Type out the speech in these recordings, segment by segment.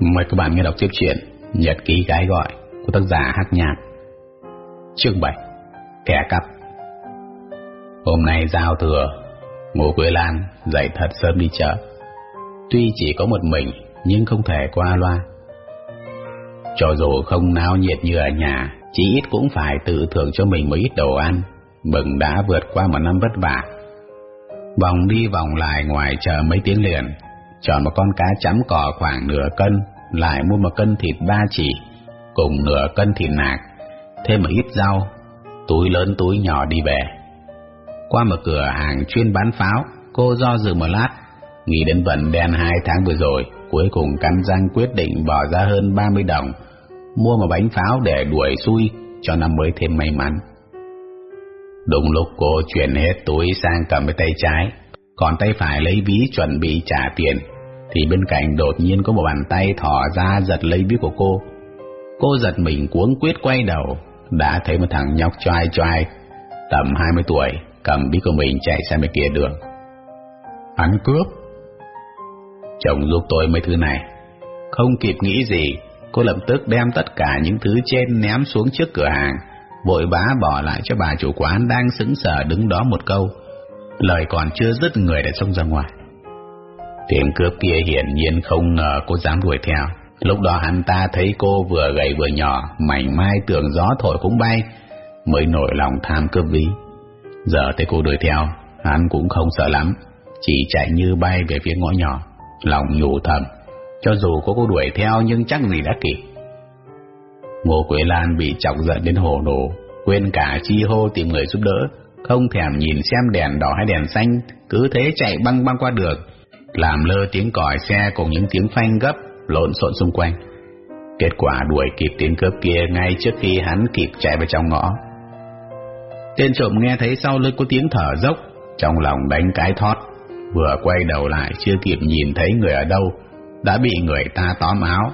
Mời các bạn nghe đọc tiếp truyện Nhật ký gái gọi của tác giả Hắc Nhạc. Chương 7 Kẻ cắp. Hôm nay giao thừa, Ngô Quế Lan dậy thật sớm đi chợ. Tuy chỉ có một mình, Nhưng không thể qua loa. Cho dù không náo nhiệt như ở nhà, Chỉ ít cũng phải tự thưởng cho mình một ít đồ ăn, Mừng đã vượt qua một năm vất vả. Vòng đi vòng lại ngoài chờ mấy tiếng liền chọn một con cá chấm cỏ khoảng nửa cân, lại mua một cân thịt ba chỉ, cùng nửa cân thịt nạc, thêm một ít rau, túi lớn túi nhỏ đi về. Qua một cửa hàng chuyên bán pháo, cô do dự một lát, nghĩ đến vận đen hai tháng vừa rồi, cuối cùng cắn răng quyết định bỏ ra hơn 30 đồng, mua một bánh pháo để đuổi xui cho năm mới thêm may mắn. Đúng lúc cô chuyển hết túi sang cầm cái tay trái, còn tay phải lấy ví chuẩn bị trả tiền, thì bên cạnh đột nhiên có một bàn tay thỏ ra giật lấy ví của cô. Cô giật mình cuống quyết quay đầu, đã thấy một thằng nhóc choai choai, tầm 20 tuổi, cầm ví của mình chạy sang bên kia đường. Hắn cướp. Chồng giúp tôi mấy thứ này. Không kịp nghĩ gì, cô lập tức đem tất cả những thứ trên ném xuống trước cửa hàng, vội vã bỏ lại cho bà chủ quán đang sững sờ đứng đó một câu. Lời còn chưa dứt người đã xông ra ngoài. Tên cướp kia hiển nhiên không ngờ cô dám đuổi theo. Lúc đó hắn ta thấy cô vừa gầy vừa nhỏ, mảnh mai tưởng gió thổi cũng bay, mới nổi lòng tham cướp ví. Giờ thấy cô đuổi theo, hắn cũng không sợ lắm, chỉ chạy như bay về phía ngõ nhỏ, lòng nhủ thầm. Cho dù có cô đuổi theo nhưng chắc gì đã kịp. Ngô Quế Lan bị chọc giận đến hồ nổ, quên cả chi hô tìm người giúp đỡ, không thèm nhìn xem đèn đỏ hay đèn xanh, cứ thế chạy băng băng qua đường, làm lơ tiếng còi xe cùng những tiếng phanh gấp lộn xộn xung quanh. Kết quả đuổi kịp tiếng cướp kia ngay trước khi hắn kịp chạy vào trong ngõ. Tên trộm nghe thấy sau lưng có tiếng thở dốc, trong lòng đánh cái thót, vừa quay đầu lại chưa kịp nhìn thấy người ở đâu, đã bị người ta tóm áo,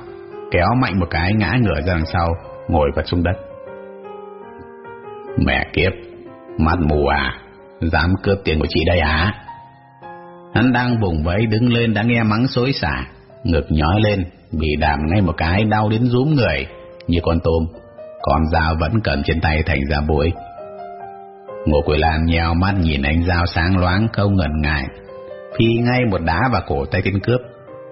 kéo mạnh một cái ngã ngửa ra đằng sau, ngồi vật xuống đất. Mẹ kiếp, mắt mù à, dám cướp tiền của chị đây à? Hắn đang vùng vẫy đứng lên đã nghe mắng xối xả, ngực nhói lên, bị đàm ngay một cái đau đến rúm người, như con tôm, con dao vẫn cầm trên tay thành ra bụi. Ngô Quỳ Lan nheo mắt nhìn anh dao sáng loáng không ngần ngại, phi ngay một đá vào cổ tay tên cướp,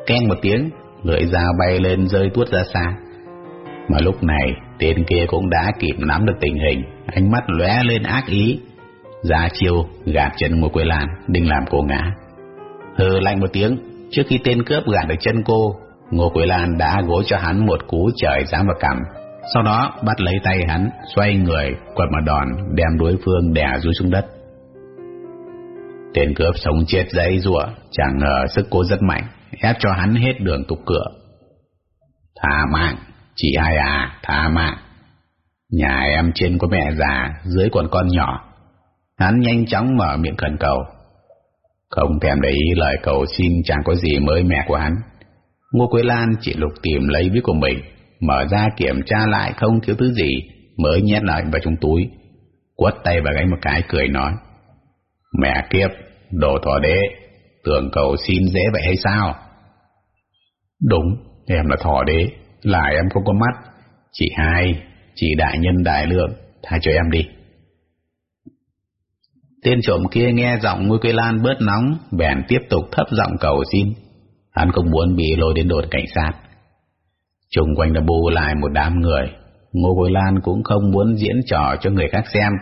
keng một tiếng, lưỡi dao bay lên rơi tuốt ra xa. Mà lúc này, tên kia cũng đã kịp nắm được tình hình, ánh mắt lóe lên ác ý, ra chiêu gạt chân Ngô Quỳ Lan, định làm cô ngã. Hừ lạnh một tiếng, trước khi tên cướp gạt được chân cô, Ngô Quế Lan đã gối cho hắn một cú trời giáng vào cằm. Sau đó bắt lấy tay hắn, xoay người, quật một đòn, đem đối phương đè rúi xuống đất. Tên cướp sống chết dãy rủa, chẳng ngờ sức cô rất mạnh, ép cho hắn hết đường tục cửa. Thả mạng, chị hai à, thả mạng. Nhà em trên có mẹ già, dưới còn con nhỏ. Hắn nhanh chóng mở miệng khẩn cầu. Không thèm để ý lời cầu xin chẳng có gì mới mẻ của hắn. Ngô Quế Lan chỉ lục tìm lấy ví của mình, mở ra kiểm tra lại không thiếu thứ gì, mới nhét lại vào trong túi. Quất tay vào gánh một cái cười nói. Mẹ kiếp, đồ thỏ đế, tưởng cầu xin dễ vậy hay sao? Đúng, em là thỏ đế, lại em không có mắt. Chị hai, chị đại nhân đại lượng, tha cho em đi. Tên trộm kia nghe giọng Ngô Quế Lan bớt nóng, bèn tiếp tục thấp giọng cầu xin. Hắn không muốn bị lôi đến đồn cảnh sát. Trung quanh đã bù lại một đám người. Ngô Quế Lan cũng không muốn diễn trò cho người khác xem.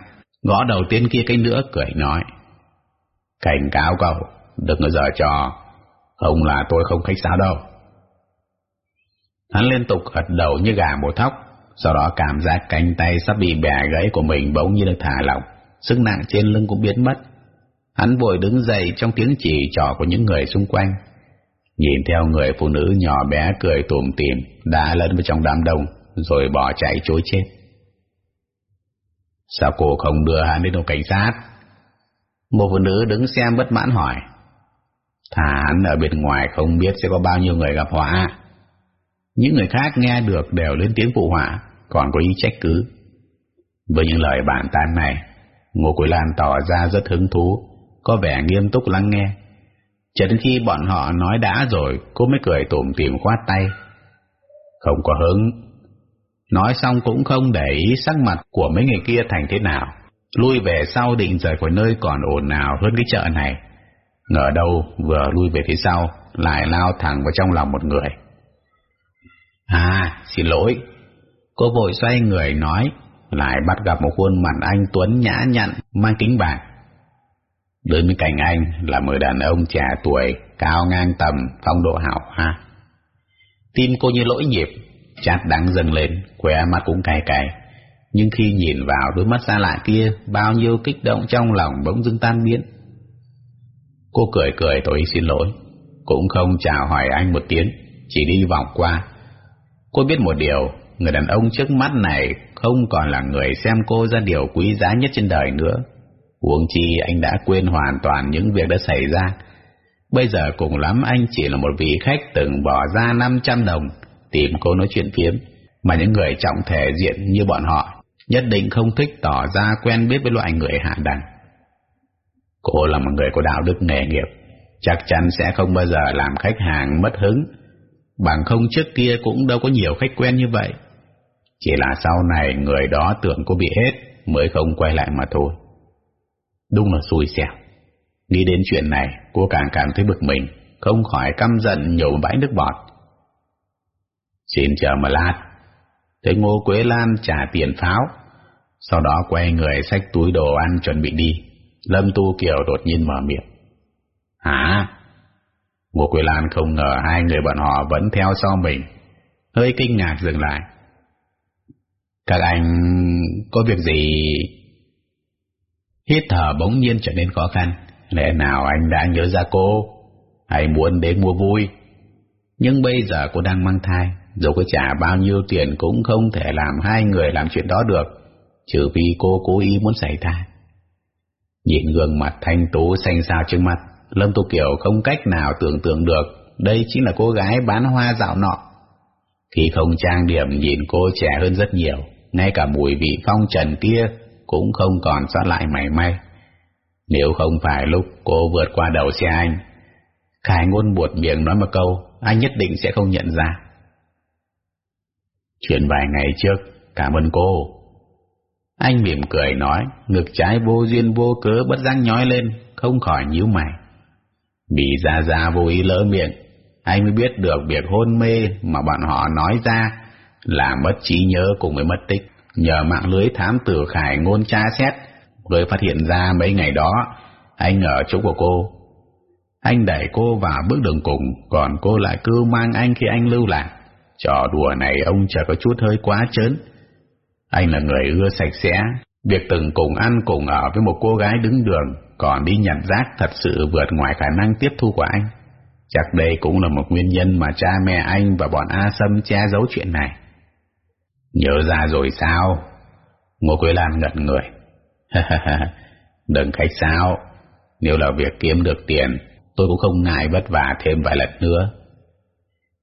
Gõ đầu tiên kia cái nữa cười nói. Cảnh cáo cậu, đừng có giờ trò. Không là tôi không khách sáo đâu. Hắn liên tục gật đầu như gà mổ thóc. Sau đó cảm giác cánh tay sắp bị bẻ gãy của mình bỗng như được thả lỏng sức nặng trên lưng cũng biến mất. Hắn vội đứng dậy trong tiếng chỉ trò của những người xung quanh. Nhìn theo người phụ nữ nhỏ bé cười tủm tỉm đã lẫn vào trong đám đông rồi bỏ chạy chối chết. Sao cô không đưa hắn đến đồn cảnh sát? Một phụ nữ đứng xem bất mãn hỏi. Thả hắn ở bên ngoài không biết sẽ có bao nhiêu người gặp họa. Những người khác nghe được đều lên tiếng phụ họa, còn có ý trách cứ. Với những lời bàn tán này, Ngô Quỳ Lan tỏ ra rất hứng thú, có vẻ nghiêm túc lắng nghe. Cho đến khi bọn họ nói đã rồi, cô mới cười tủm tỉm khoát tay. Không có hứng. Nói xong cũng không để ý sắc mặt của mấy người kia thành thế nào. Lui về sau định rời khỏi nơi còn ồn ào hơn cái chợ này. Ngờ đâu vừa lui về phía sau, lại lao thẳng vào trong lòng một người. À, xin lỗi. Cô vội xoay người nói, lại bắt gặp một khuôn mặt anh Tuấn nhã nhặn, mang kính bạc. Đến bên cạnh anh là một đàn ông trẻ tuổi, cao ngang tầm, phong độ hảo hoa. Tim cô như lỗi nhịp, chát đắng dâng lên, khỏe mắt cũng cay cay. Nhưng khi nhìn vào đôi mắt xa lạ kia, bao nhiêu kích động trong lòng bỗng dưng tan biến. Cô cười cười tôi xin lỗi, cũng không chào hỏi anh một tiếng, chỉ đi vòng qua. Cô biết một điều, người đàn ông trước mắt này không còn là người xem cô ra điều quý giá nhất trên đời nữa. Huống chi anh đã quên hoàn toàn những việc đã xảy ra. Bây giờ cùng lắm anh chỉ là một vị khách từng bỏ ra 500 đồng tìm cô nói chuyện phiếm, mà những người trọng thể diện như bọn họ nhất định không thích tỏ ra quen biết với loại người hạ đẳng. Cô là một người có đạo đức nghề nghiệp, chắc chắn sẽ không bao giờ làm khách hàng mất hứng, bằng không trước kia cũng đâu có nhiều khách quen như vậy. Chỉ là sau này người đó tưởng cô bị hết mới không quay lại mà thôi. Đúng là xui xẻo. Nghĩ đến chuyện này, cô càng cảm thấy bực mình, không khỏi căm giận nhổ bãi nước bọt. Xin chờ mà lát. Thấy Ngô Quế Lan trả tiền pháo, sau đó quay người xách túi đồ ăn chuẩn bị đi. Lâm Tu Kiều đột nhiên mở miệng. Hả? Ngô Quế Lan không ngờ hai người bọn họ vẫn theo sau mình. Hơi kinh ngạc dừng lại. Các anh có việc gì? Hít thở bỗng nhiên trở nên khó khăn. Lẽ nào anh đã nhớ ra cô? Hay muốn đến mua vui? Nhưng bây giờ cô đang mang thai. Dù có trả bao nhiêu tiền cũng không thể làm hai người làm chuyện đó được. Trừ vì cô cố ý muốn xảy thai. Nhìn gương mặt thanh tú xanh xao trước mặt, Lâm Tu Kiều không cách nào tưởng tượng được đây chính là cô gái bán hoa dạo nọ. Khi không trang điểm nhìn cô trẻ hơn rất nhiều, ngay cả mùi vị phong trần kia cũng không còn sót lại mảy may. Nếu không phải lúc cô vượt qua đầu xe anh, Khải ngôn buột miệng nói một câu, anh nhất định sẽ không nhận ra. Chuyện vài ngày trước, cảm ơn cô. Anh mỉm cười nói, ngực trái vô duyên vô cớ bất giác nhói lên, không khỏi nhíu mày. Bị ra ra vô ý lỡ miệng, anh mới biết được việc hôn mê mà bọn họ nói ra là mất trí nhớ cùng với mất tích. Nhờ mạng lưới thám tử khải ngôn tra xét, người phát hiện ra mấy ngày đó anh ở chỗ của cô. Anh đẩy cô vào bước đường cùng, còn cô lại cứ mang anh khi anh lưu lạc. Trò đùa này ông chờ có chút hơi quá chớn. Anh là người ưa sạch sẽ, việc từng cùng ăn cùng ở với một cô gái đứng đường, còn đi nhặt rác thật sự vượt ngoài khả năng tiếp thu của anh. Chắc đây cũng là một nguyên nhân mà cha mẹ anh và bọn A Sâm che giấu chuyện này. Nhớ ra rồi sao? Ngô Quế Lan ngẩn người. Đừng khách sao, nếu là việc kiếm được tiền, tôi cũng không ngại vất vả thêm vài lần nữa.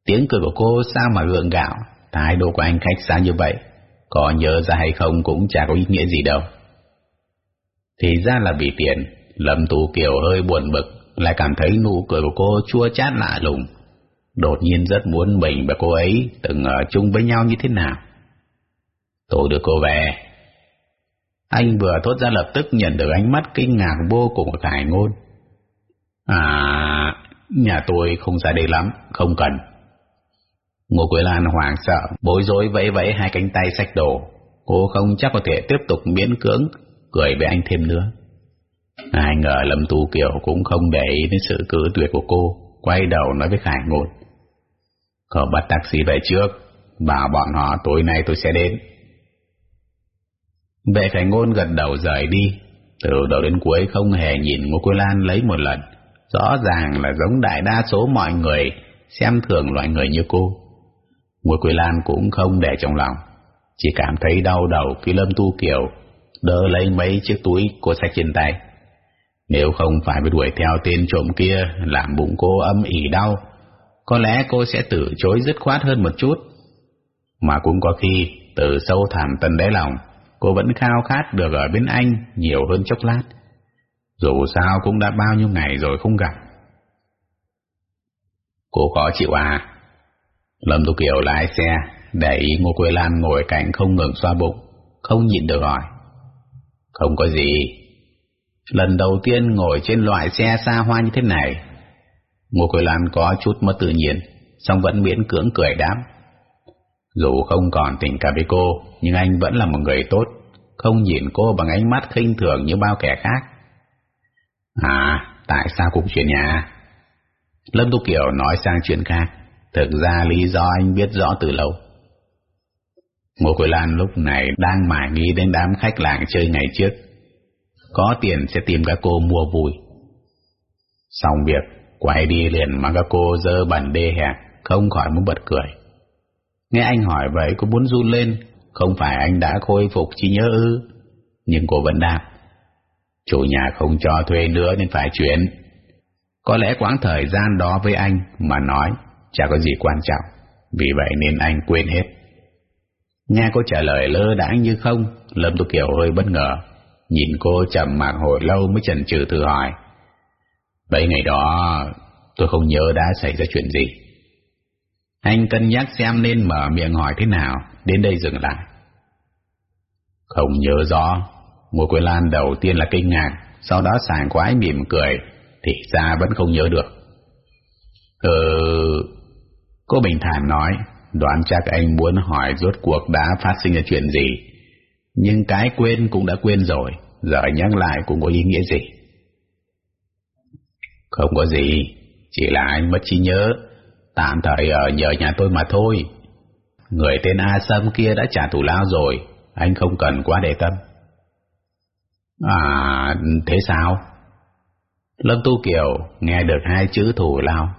Tiếng cười của cô sao mà gượng gạo, thái độ của anh khách sao như vậy, có nhớ ra hay không cũng chả có ý nghĩa gì đâu. Thì ra là vì tiền, Lâm Tú Kiều hơi buồn bực, lại cảm thấy nụ cười của cô chua chát lạ lùng. Đột nhiên rất muốn mình và cô ấy từng ở chung với nhau như thế nào. Tôi đưa cô về. Anh vừa thốt ra lập tức nhận được ánh mắt kinh ngạc vô cùng của Khải Ngôn. À, nhà tôi không xa đây lắm, không cần. Ngô Quế Lan hoảng sợ, bối rối vẫy vẫy hai cánh tay sách đồ. Cô không chắc có thể tiếp tục miễn cưỡng, cười với anh thêm nữa. Ai ngờ Lâm Tu Kiều cũng không để ý đến sự cử tuyệt của cô, quay đầu nói với Khải Ngôn. Cậu bắt taxi về trước, bảo bọn họ tối nay tôi sẽ đến. Vệ Khải Ngôn gật đầu rời đi, từ đầu đến cuối không hề nhìn Ngô Quế Lan lấy một lần. Rõ ràng là giống đại đa số mọi người xem thường loại người như cô. Ngô Quế Lan cũng không để trong lòng, chỉ cảm thấy đau đầu khi Lâm Tu Kiều đỡ lấy mấy chiếc túi cô sách trên tay. Nếu không phải bị đuổi theo tên trộm kia làm bụng cô âm ỉ đau, có lẽ cô sẽ từ chối dứt khoát hơn một chút. Mà cũng có khi, từ sâu thẳm tận đáy lòng, cô vẫn khao khát được ở bên anh nhiều hơn chốc lát. Dù sao cũng đã bao nhiêu ngày rồi không gặp. Cô có chịu à? Lâm Tu Kiều lái xe, để ý Ngô Quế Lan ngồi cạnh không ngừng xoa bụng, không nhịn được hỏi. Không có gì. Lần đầu tiên ngồi trên loại xe xa hoa như thế này, Ngô Quế Lan có chút mất tự nhiên, song vẫn miễn cưỡng cười đáp. Dù không còn tình cảm với cô, nhưng anh vẫn là một người tốt, không nhìn cô bằng ánh mắt khinh thường như bao kẻ khác. À, tại sao cũng chuyển nhà? Lâm Tu Kiều nói sang chuyện khác, thực ra lý do anh biết rõ từ lâu. Ngô Quỳ Lan lúc này đang mải nghĩ đến đám khách làng chơi ngày trước. Có tiền sẽ tìm các cô mua vui. Xong việc, quay đi liền mà các cô dơ bẩn đê hẹp, không khỏi muốn bật cười. Nghe anh hỏi vậy cô muốn run lên, không phải anh đã khôi phục trí nhớ ư. Nhưng cô vẫn đáp. Chủ nhà không cho thuê nữa nên phải chuyển. Có lẽ quãng thời gian đó với anh mà nói chả có gì quan trọng, vì vậy nên anh quên hết. Nghe cô trả lời lơ đãng như không, Lâm Tu Kiều hơi bất ngờ, nhìn cô trầm mặc hồi lâu mới chần chừ thử hỏi. Vậy ngày đó tôi không nhớ đã xảy ra chuyện gì. Anh cân nhắc xem nên mở miệng hỏi thế nào, đến đây dừng lại. Không nhớ rõ, Ngô Quế Lan đầu tiên là kinh ngạc, sau đó sảng khoái mỉm cười, thì ra vẫn không nhớ được. Ừ, cô bình thản nói, đoán chắc anh muốn hỏi rốt cuộc đã phát sinh ra chuyện gì. Nhưng cái quên cũng đã quên rồi, giờ nhắc lại cũng có ý nghĩa gì. Không có gì, chỉ là anh mất trí nhớ, tạm thời ở nhờ nhà tôi mà thôi. Người tên A Sâm kia đã trả thù lao rồi, anh không cần quá để tâm. À, thế sao? Lâm Tu Kiều nghe được hai chữ thủ lao,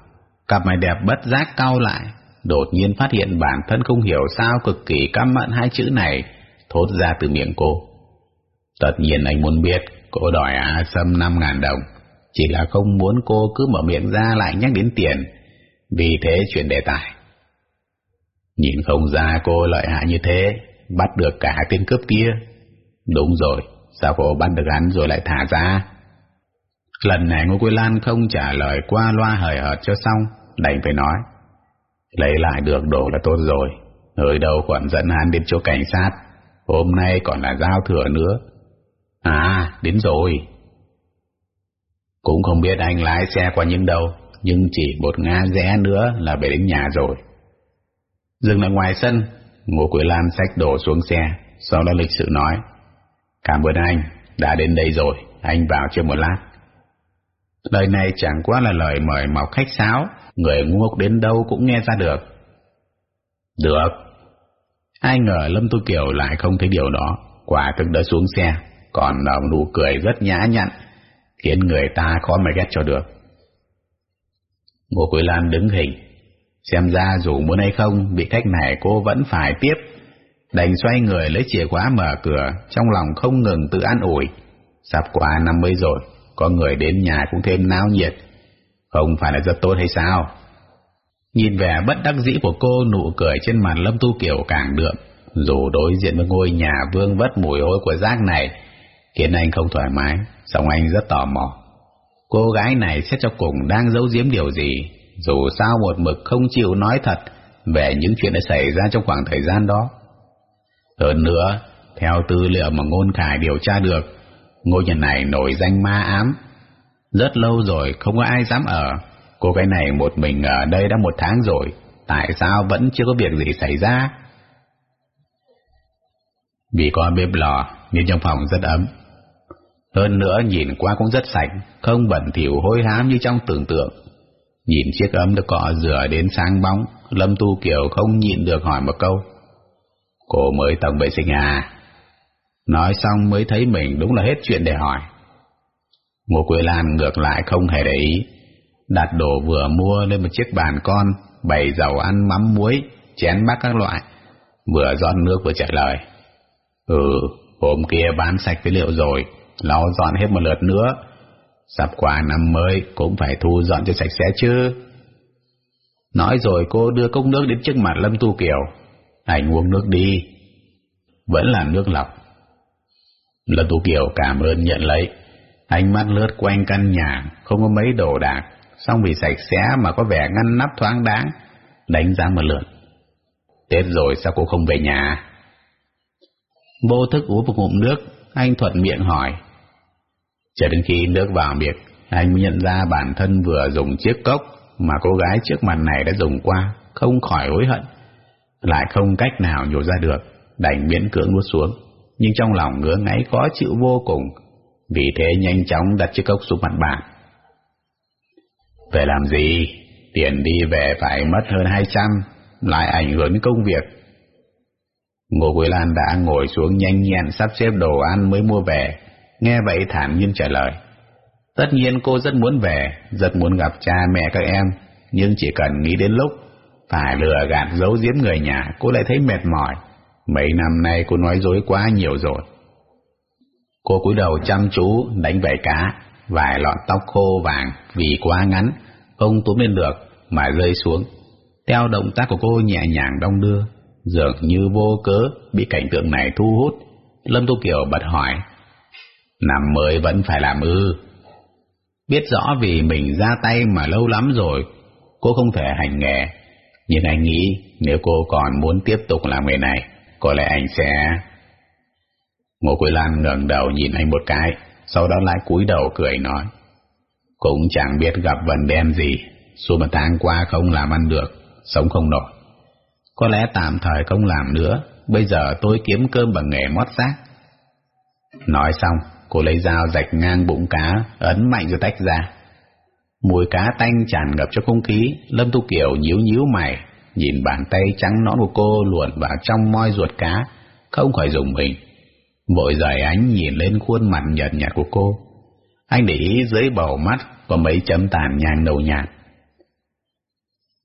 cặp mày đẹp bất giác cau lại, đột nhiên phát hiện bản thân không hiểu sao cực kỳ căm mận hai chữ này thốt ra từ miệng cô. Tất nhiên anh muốn biết cô đòi A Sâm năm ngàn đồng, chỉ là không muốn cô cứ mở miệng ra lại nhắc đến tiền, vì thế chuyển đề tài. Nhìn không ra cô lợi hại như thế, bắt được cả tên cướp kia. Đúng rồi, sao cô bắt được hắn rồi lại thả ra? Lần này Ngô Quế Lan không trả lời qua loa hời hợt cho xong, đành phải nói. Lấy lại được đồ là tốt rồi, nơi đầu còn dẫn hắn đến chỗ cảnh sát, hôm nay còn là giao thừa nữa. À, đến rồi. Cũng không biết anh lái xe qua những đâu, nhưng chỉ một ngã rẽ nữa là về đến nhà rồi. Dừng lại ngoài sân, Ngô Quế Lan xách đổ xuống xe, sau đó lịch sự nói. Cảm ơn anh, đã đến đây rồi, anh vào chưa một lát. Lời này chẳng quá là lời mời mọc khách sáo, người ngu đến đâu cũng nghe ra được. Được. Ai ngờ Lâm Tu Kiều lại không thấy điều đó, quả thực đã xuống xe, còn nở nụ cười rất nhã nhặn, khiến người ta khó mà ghét cho được. Ngô Quế Lan đứng hình, xem ra dù muốn hay không, bị cách này cô vẫn phải tiếp. Đành xoay người lấy chìa khóa mở cửa, trong lòng không ngừng tự an ủi. Sắp qua năm mới rồi, có người đến nhà cũng thêm náo nhiệt, không phải là rất tốt hay sao? Nhìn vẻ bất đắc dĩ của cô nụ cười trên mặt Lâm Tu Kiều càng đượm, dù đối diện với ngôi nhà vương vất mùi hôi của rác này, khiến anh không thoải mái, song anh rất tò mò. Cô gái này xét cho cùng đang giấu giếm điều gì, dù sao một mực không chịu nói thật về những chuyện đã xảy ra trong khoảng thời gian đó. Hơn nữa, theo tư liệu mà Ngôn Khải điều tra được, ngôi nhà này nổi danh ma ám. Rất lâu rồi không có ai dám ở, cô gái này một mình ở đây đã một tháng rồi, tại sao vẫn chưa có việc gì xảy ra? Vì có bếp lò nên trong phòng rất ấm. Hơn nữa nhìn qua cũng rất sạch, không bẩn thỉu hôi hám như trong tưởng tượng. Nhìn chiếc ấm được cọ rửa đến sáng bóng, Lâm Tu Kiều không nhịn được hỏi một câu. Cô mới tổng vệ sinh à? Nói xong mới thấy mình đúng là hết chuyện để hỏi. Ngô Quế Lan ngược lại không hề để ý, đặt đồ vừa mua lên một chiếc bàn con, bày dầu ăn mắm muối, chén bát các loại, vừa rót nước vừa trả lời. Ừ, hôm kia bán sạch phế liệu rồi, lau dọn hết một lượt nữa. Sắp qua năm mới cũng phải thu dọn cho sạch sẽ chứ. Nói rồi cô đưa cốc nước đến trước mặt Lâm Tu Kiều. Anh uống nước đi. Vẫn là nước lọc. Lâm Tu Kiều cảm ơn nhận lấy. Ánh mắt lướt quanh căn nhà, không có mấy đồ đạc, xong vì sạch sẽ mà có vẻ ngăn nắp thoáng đáng, đánh giá một lượt. Tết rồi sao cô không về nhà? Vô thức uống một ngụm nước, anh thuận miệng hỏi. Cho đến khi nước vào miệng, anh mới nhận ra bản thân vừa dùng chiếc cốc mà cô gái trước mặt này đã dùng qua, không khỏi hối hận. Lại không cách nào nhổ ra được, đành miễn cưỡng nuốt xuống. Nhưng trong lòng ngứa ngáy khó chịu vô cùng, vì thế nhanh chóng đặt chiếc cốc xuống mặt bàn. Về làm gì? Tiền đi về phải mất hơn 200, lại ảnh hưởng đến công việc. Ngô Quế Lan đã ngồi xuống nhanh nhẹn sắp xếp đồ ăn mới mua về, nghe vậy thản nhiên trả lời. Tất nhiên cô rất muốn về, rất muốn gặp cha mẹ các em, nhưng chỉ cần nghĩ đến lúc phải lừa gạt giấu giếm người nhà, cô lại thấy mệt mỏi. Mấy năm nay cô nói dối quá nhiều rồi. Cô cúi đầu chăm chú đánh vảy cá, vài lọn tóc khô vàng vì quá ngắn, không túm lên được mà rơi xuống. Theo động tác của cô nhẹ nhàng đong đưa, dường như vô cớ bị cảnh tượng này thu hút. Lâm Tu Kiều bật hỏi, năm mới vẫn phải làm ư? Biết rõ vì mình ra tay mà lâu lắm rồi, cô không thể hành nghề. Nhưng anh nghĩ nếu cô còn muốn tiếp tục làm nghề này, có lẽ anh sẽ... Ngô Quế Lan ngẩng đầu nhìn anh một cái, sau đó lại cúi đầu cười nói. Cũng chẳng biết gặp vần đen gì, suốt một tháng qua không làm ăn được, sống không nổi. Có lẽ tạm thời không làm nữa, bây giờ tôi kiếm cơm bằng nghề mót xác. Nói xong, cô lấy dao rạch ngang bụng cá, ấn mạnh rồi tách ra. Mùi cá tanh tràn ngập cho không khí, Lâm Tu Kiều nhíu nhíu mày, nhìn bàn tay trắng nõn của cô luồn vào trong moi ruột cá, không khỏi dùng mình. Vội rời ánh nhìn lên khuôn mặt nhợt nhạt của cô. Anh để ý dưới bầu mắt có mấy chấm tàn nhang đầu nhạt.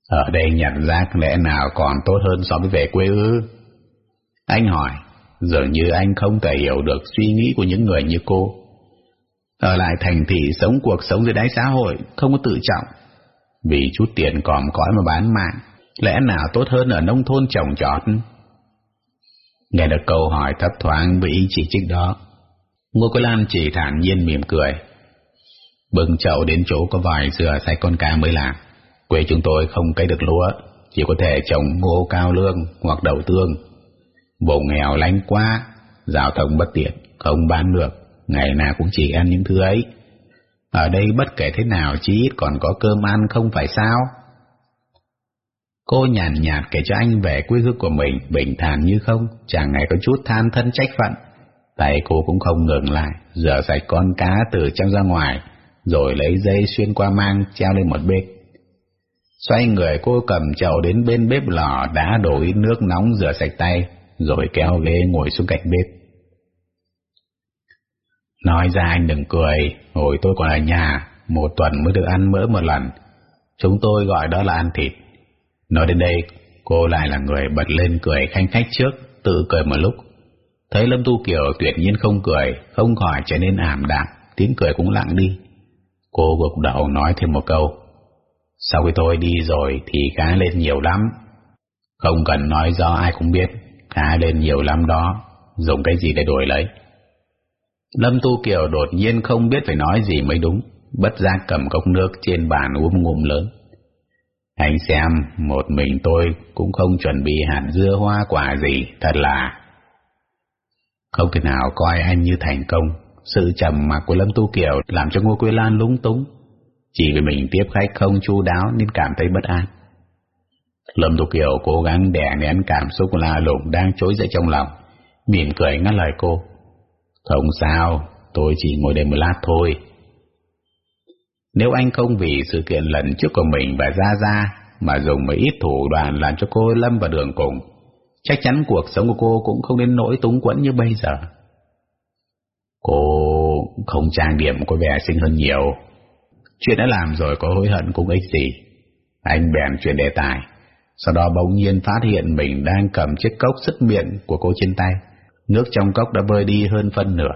Ở đây nhặt rác lẽ nào còn tốt hơn so với về quê ư? Anh hỏi, dường như anh không thể hiểu được suy nghĩ của những người như cô. Ở lại thành thị sống cuộc sống dưới đáy xã hội, không có tự trọng. Vì chút tiền còm cõi mà bán mạng, lẽ nào tốt hơn ở nông thôn trồng trọt? Nghe được câu hỏi thấp thoáng với ý chỉ trích đó, Ngô Cô Lan chỉ thản nhiên mỉm cười. Bưng chậu đến chỗ có vài dừa say con cá mới làm. Quê chúng tôi không cấy được lúa, chỉ có thể trồng ngô cao lương hoặc đậu tương bộ nghèo lánh quá, giao thông bất tiện, không bán được, ngày nào cũng chỉ ăn những thứ ấy. Ở đây bất kể thế nào chí ít còn có cơm ăn không phải sao? Cô nhàn nhạt, nhạt kể cho anh về quê hương của mình, bình thản như không, chẳng ngày có chút than thân trách phận. Tay cô cũng không ngừng lại, rửa sạch con cá từ trong ra ngoài, rồi lấy dây xuyên qua mang treo lên một bếp. Xoay người cô cầm chậu đến bên bếp lò đã đổ ít nước nóng rửa sạch tay, rồi kéo ghế ngồi xuống cạnh bếp. Nói ra anh đừng cười, hồi tôi còn ở nhà, một tuần mới được ăn mỡ một lần. Chúng tôi gọi đó là ăn thịt. Nói đến đây, cô lại là người bật lên cười khanh khách trước, tự cười một lúc. Thấy Lâm Tu Kiều tuyệt nhiên không cười, không khỏi trở nên ảm đạm, tiếng cười cũng lặng đi. Cô gục đầu nói thêm một câu. Sau khi tôi đi rồi thì cá lên nhiều lắm. Không cần nói do ai cũng biết, cá lên nhiều lắm đó, dùng cái gì để đổi lấy. Lâm Tu Kiều đột nhiên không biết phải nói gì mới đúng, bất giác cầm cốc nước trên bàn uống ngụm lớn. Anh xem, một mình tôi cũng không chuẩn bị hạt dưa hoa quả gì, thật là... Không thể nào coi anh như thành công, sự trầm mặc của Lâm Tu Kiều làm cho Ngô Quế Lan lúng túng. Chỉ vì mình tiếp khách không chu đáo nên cảm thấy bất an. Lâm Tu Kiều cố gắng đè nén cảm xúc la lùng đang trỗi dậy trong lòng, mỉm cười ngắt lời cô. Không sao, tôi chỉ ngồi đây một lát thôi. Nếu anh không vì sự kiện lần trước của mình và Gia Gia mà dùng một ít thủ đoạn làm cho cô lâm vào đường cùng, chắc chắn cuộc sống của cô cũng không đến nỗi túng quẫn như bây giờ. Cô không trang điểm có vẻ xinh hơn nhiều. Chuyện đã làm rồi có hối hận cũng ích gì. Anh bèn chuyển đề tài. Sau đó bỗng nhiên phát hiện mình đang cầm chiếc cốc sứt miệng của cô trên tay. Nước trong cốc đã bơi đi hơn phân nửa.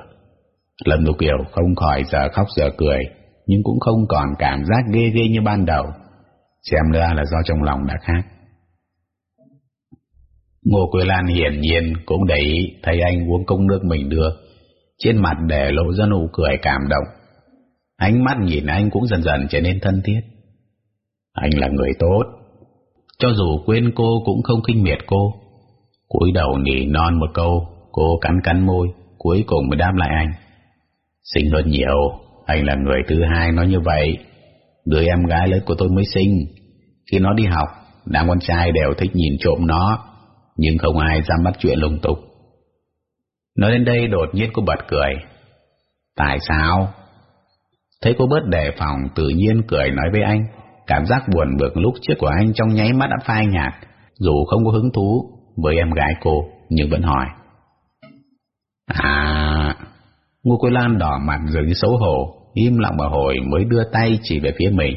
Lâm Lục Kiều không khỏi giờ khóc giờ cười, nhưng cũng không còn cảm giác ghê ghê như ban đầu. Xem ra là do trong lòng đã khác. Ngô Quế Lan hiển nhiên cũng để ý thấy anh uống công nước mình đưa, trên mặt để lộ ra nụ cười cảm động. Ánh mắt nhìn anh cũng dần dần trở nên thân thiết. Anh là người tốt. Cho dù quên cô cũng không khinh miệt cô. cúi đầu nỉ non một câu, cô cắn cắn môi, cuối cùng mới đáp lại anh. Xin lỗi nhiều, anh là người thứ hai nói như vậy. Đứa em gái lớn của tôi mới sinh. Khi nó đi học, đám con trai đều thích nhìn trộm nó, nhưng không ai dám bắt chuyện lung tục. Nói đến đây đột nhiên cô bật cười. Tại sao? Thấy cô bớt đề phòng tự nhiên cười nói với anh. Cảm giác buồn bực lúc trước của anh trong nháy mắt đã phai nhạt, dù không có hứng thú với em gái cô, nhưng vẫn hỏi. À, Ngô Quế Lan đỏ mặt dường như xấu hổ, im lặng một hồi mới đưa tay chỉ về phía mình.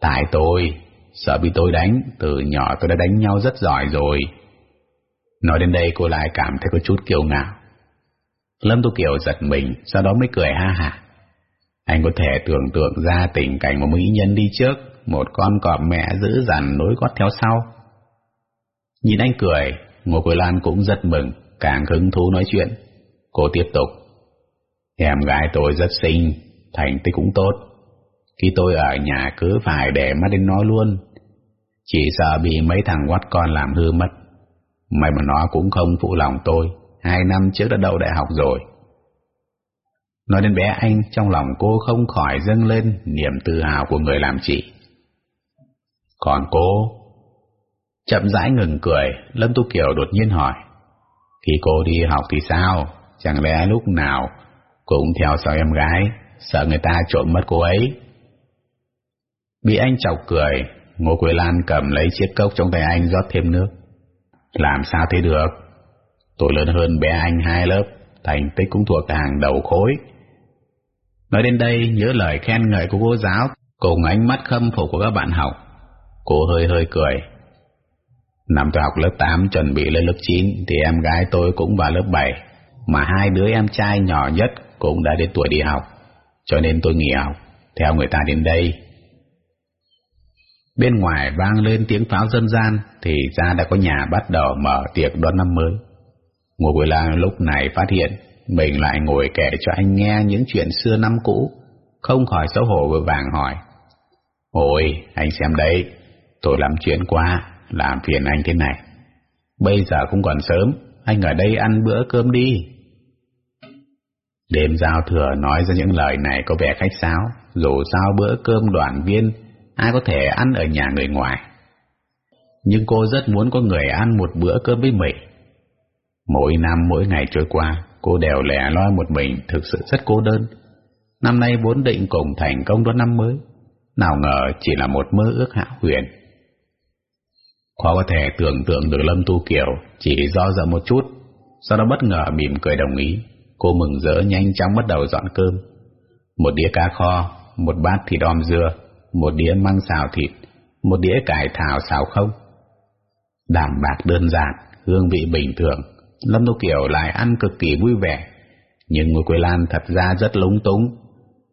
Tại tôi, sợ bị tôi đánh, từ nhỏ tôi đã đánh nhau rất giỏi rồi. Nói đến đây cô lại cảm thấy có chút kiêu ngạo. Lâm Tu Kiều giật mình, sau đó mới cười ha ha. Anh có thể tưởng tượng ra tình cảnh một mỹ nhân đi trước, một con cọp mẹ giữ dằn nối gót theo sau. Nhìn anh cười, Ngô Quỳ Lan cũng rất mừng, càng hứng thú nói chuyện. Cô tiếp tục. Em gái tôi rất xinh, thành tích cũng tốt. Khi tôi ở nhà cứ phải để mắt đến nó luôn. Chỉ sợ bị mấy thằng quát con làm hư mất. May mà nó cũng không phụ lòng tôi. Hai năm trước đã đậu đại học rồi. Nói đến bé anh, trong lòng cô không khỏi dâng lên niềm tự hào của người làm chị. Còn cô? Chậm rãi ngừng cười, Lâm Tu Kiều đột nhiên hỏi. Khi cô đi học thì sao? Chẳng lẽ lúc nào cũng theo sau em gái, sợ người ta trộm mất cô ấy? Bị anh chọc cười, Ngô Quế Lan cầm lấy chiếc cốc trong tay anh rót thêm nước. Làm sao thế được? Tôi lớn hơn bé anh hai lớp, thành tích cũng thuộc hàng đầu khối. Nói đến đây, nhớ lời khen ngợi của cô giáo cùng ánh mắt khâm phục của các bạn học. Cô hơi hơi cười. Năm tôi học lớp 8 chuẩn bị lên lớp 9 thì em gái tôi cũng vào lớp 7, mà hai đứa em trai nhỏ nhất cũng đã đến tuổi đi học, cho nên tôi nghỉ học, theo người ta đến đây. Bên ngoài vang lên tiếng pháo dân gian thì ra đã có nhà bắt đầu mở tiệc đón năm mới. Ngô Quỳ Lan lúc này phát hiện mình lại ngồi kể cho anh nghe những chuyện xưa năm cũ, không khỏi xấu hổ vừa vàng hỏi. Ôi, anh xem đấy, tôi làm chuyện qua, làm phiền anh thế này. Bây giờ cũng còn sớm, anh ở đây ăn bữa cơm đi. Đêm giao thừa nói ra những lời này có vẻ khách sáo, dù sao bữa cơm đoàn viên, ai có thể ăn ở nhà người ngoài. Nhưng cô rất muốn có người ăn một bữa cơm với mình. Mỗi năm mỗi ngày trôi qua, cô đều lẻ loi một mình, thực sự rất cô đơn. Năm nay vốn định cùng thành công đón năm mới, nào ngờ chỉ là một mơ ước hão huyền. Khó có thể tưởng tượng được Lâm Tu Kiều chỉ do dự một chút, sau đó bất ngờ mỉm cười đồng ý. Cô mừng rỡ nhanh chóng bắt đầu dọn cơm. Một đĩa cá kho, một bát thịt đom dưa, một đĩa măng xào thịt, một đĩa cải thảo xào không. Đảm bạc đơn giản, hương vị bình thường, Lâm Tô Kiều lại ăn cực kỳ vui vẻ. Nhưng Ngô Quế Lan thật ra rất lúng túng,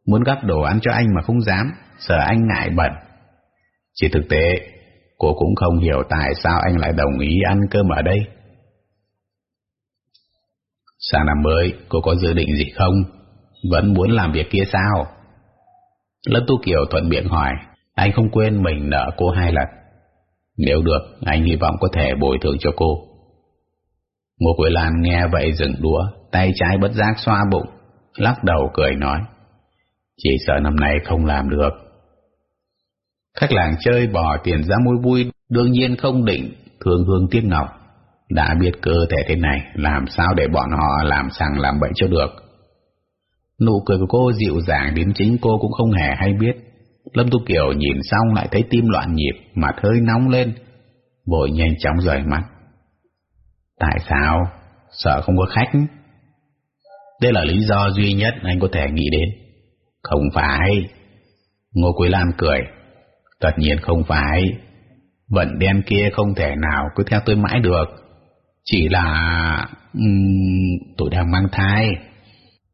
muốn gắp đồ ăn cho anh mà không dám, sợ anh ngại bẩn. Chỉ thực tế, cô cũng không hiểu tại sao anh lại đồng ý ăn cơm ở đây. Sang năm mới, cô có dự định gì không? Vẫn muốn làm việc kia sao? Lâm Tu Kiều thuận miệng hỏi, anh không quên mình nợ cô hai lần. Nếu được, anh hy vọng có thể bồi thường cho cô. Ngô Quế Lan nghe vậy dừng đũa, tay trái bất giác xoa bụng, lắc đầu cười nói, chỉ sợ năm nay không làm được. Khách làng chơi bỏ tiền ra mua vui, đương nhiên không định thương hương tiếc ngọc. Đã biết cơ thể thế này, làm sao để bọn họ làm sằng làm bậy cho được. Nụ cười của cô dịu dàng đến chính cô cũng không hề hay biết. Lâm Tu Kiều nhìn xong lại thấy tim loạn nhịp, mặt hơi nóng lên, vội nhanh chóng rời mắt. Tại sao? Sợ không có khách? Đây là lý do duy nhất anh có thể nghĩ đến. Không phải. Ngô Quế Lan cười. Tất nhiên không phải. Vận đen kia không thể nào cứ theo tôi mãi được. Chỉ là... Uhm, tôi đang mang thai.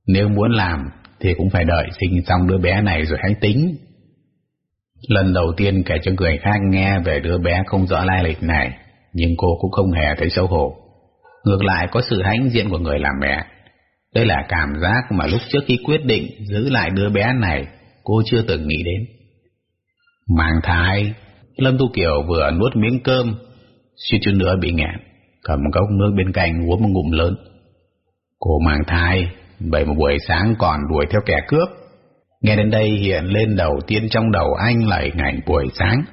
Nếu muốn làm thì cũng phải đợi sinh xong đứa bé này rồi hãy tính. Lần đầu tiên kể cho người khác nghe về đứa bé không rõ lai lịch này, nhưng cô cũng không hề thấy xấu hổ ngược lại có sự hãnh diện của người làm mẹ. Đây là cảm giác mà lúc trước khi quyết định giữ lại đứa bé này, cô chưa từng nghĩ đến. Mang thai, Lâm Tu Kiều vừa nuốt miếng cơm, suýt chút nữa bị nghẹn, cầm cốc nước bên cạnh uống một ngụm lớn. Cô mang thai, vậy một buổi sáng còn đuổi theo kẻ cướp. Nghe đến đây hiện lên đầu tiên trong đầu anh là hình ảnh buổi sáng.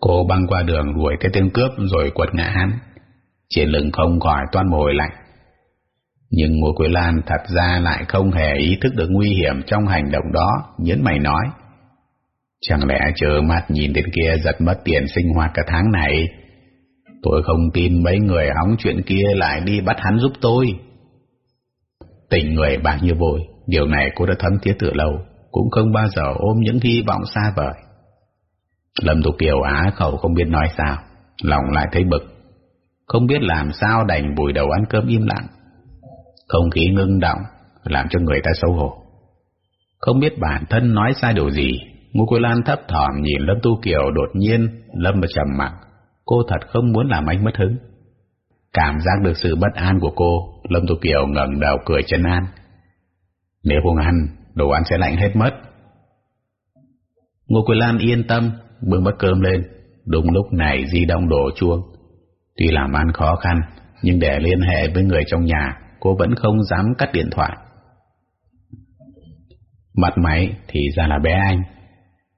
Cô băng qua đường đuổi cái tên cướp rồi quật ngã hắn. Trên lưng không khỏi toan mồi lạnh. Nhưng Ngô Quế Lan thật ra lại không hề ý thức được nguy hiểm trong hành động đó, nhấn mày nói. Chẳng lẽ chờ mắt nhìn đến kia giật mất tiền sinh hoạt cả tháng này? Tôi không tin mấy người hóng chuyện kia lại đi bắt hắn giúp tôi. Tình người bạc như vội, điều này cô đã thấm thiết từ lâu, cũng không bao giờ ôm những hy vọng xa vời. Lâm Tục Kiều á khẩu không biết nói sao, lòng lại thấy bực. Không biết làm sao đành bùi đầu ăn cơm im lặng. Không khí ngưng động, làm cho người ta xấu hổ. Không biết bản thân nói sai điều gì, Ngô Quy Lan thấp thỏm nhìn Lâm Tu Kiều đột nhiên lâm vào trầm mặc. Cô thật không muốn làm anh mất hứng. Cảm giác được sự bất an của cô, Lâm Tu Kiều ngẩng đầu cười chân an. Nếu không ăn, đồ ăn sẽ lạnh hết mất. Ngô Quy Lan yên tâm, bưng bát cơm lên. Đúng lúc này di động đổ chuông. Tuy làm ăn khó khăn, nhưng để liên hệ với người trong nhà, cô vẫn không dám cắt điện thoại. Mặt máy thì ra là bé anh.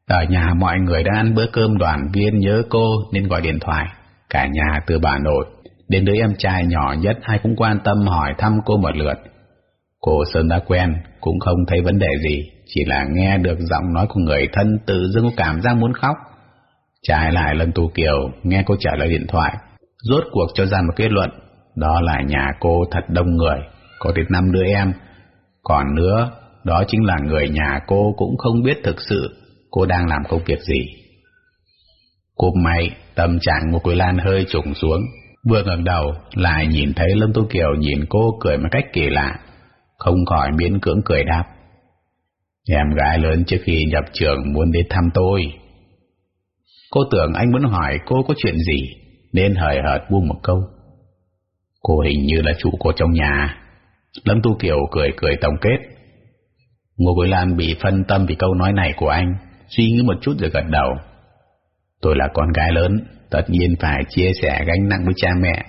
Ở nhà mọi người đã ăn bữa cơm đoàn viên nhớ cô nên gọi điện thoại. Cả nhà từ bà nội đến đứa em trai nhỏ nhất ai cũng quan tâm hỏi thăm cô một lượt. Cô Sơn đã quen, cũng không thấy vấn đề gì, chỉ là nghe được giọng nói của người thân tự dưng có cảm giác muốn khóc. Trái lại lần Tu Kiều nghe cô trả lời điện thoại, rốt cuộc cho ra một kết luận, đó là nhà cô thật đông người, có đến năm đứa em. Còn nữa, đó chính là người nhà cô cũng không biết thực sự cô đang làm công việc gì. Cụp mày, tâm trạng của Quỳ Lan hơi trùng xuống, vừa ngẩng đầu lại nhìn thấy Lâm Tu Kiều nhìn cô cười một cách kỳ lạ, không khỏi miễn cưỡng cười đáp. Em gái lớn trước khi nhập trường muốn đến thăm tôi. Cô tưởng anh muốn hỏi cô có chuyện gì, nên hời hợt buông một câu. Cô hình như là chủ cô trong nhà. Lâm Tu Kiều cười cười tổng kết. Ngô Quế Lan bị phân tâm vì câu nói này của anh, suy nghĩ một chút rồi gật đầu. Tôi là con gái lớn, tất nhiên phải chia sẻ gánh nặng với cha mẹ.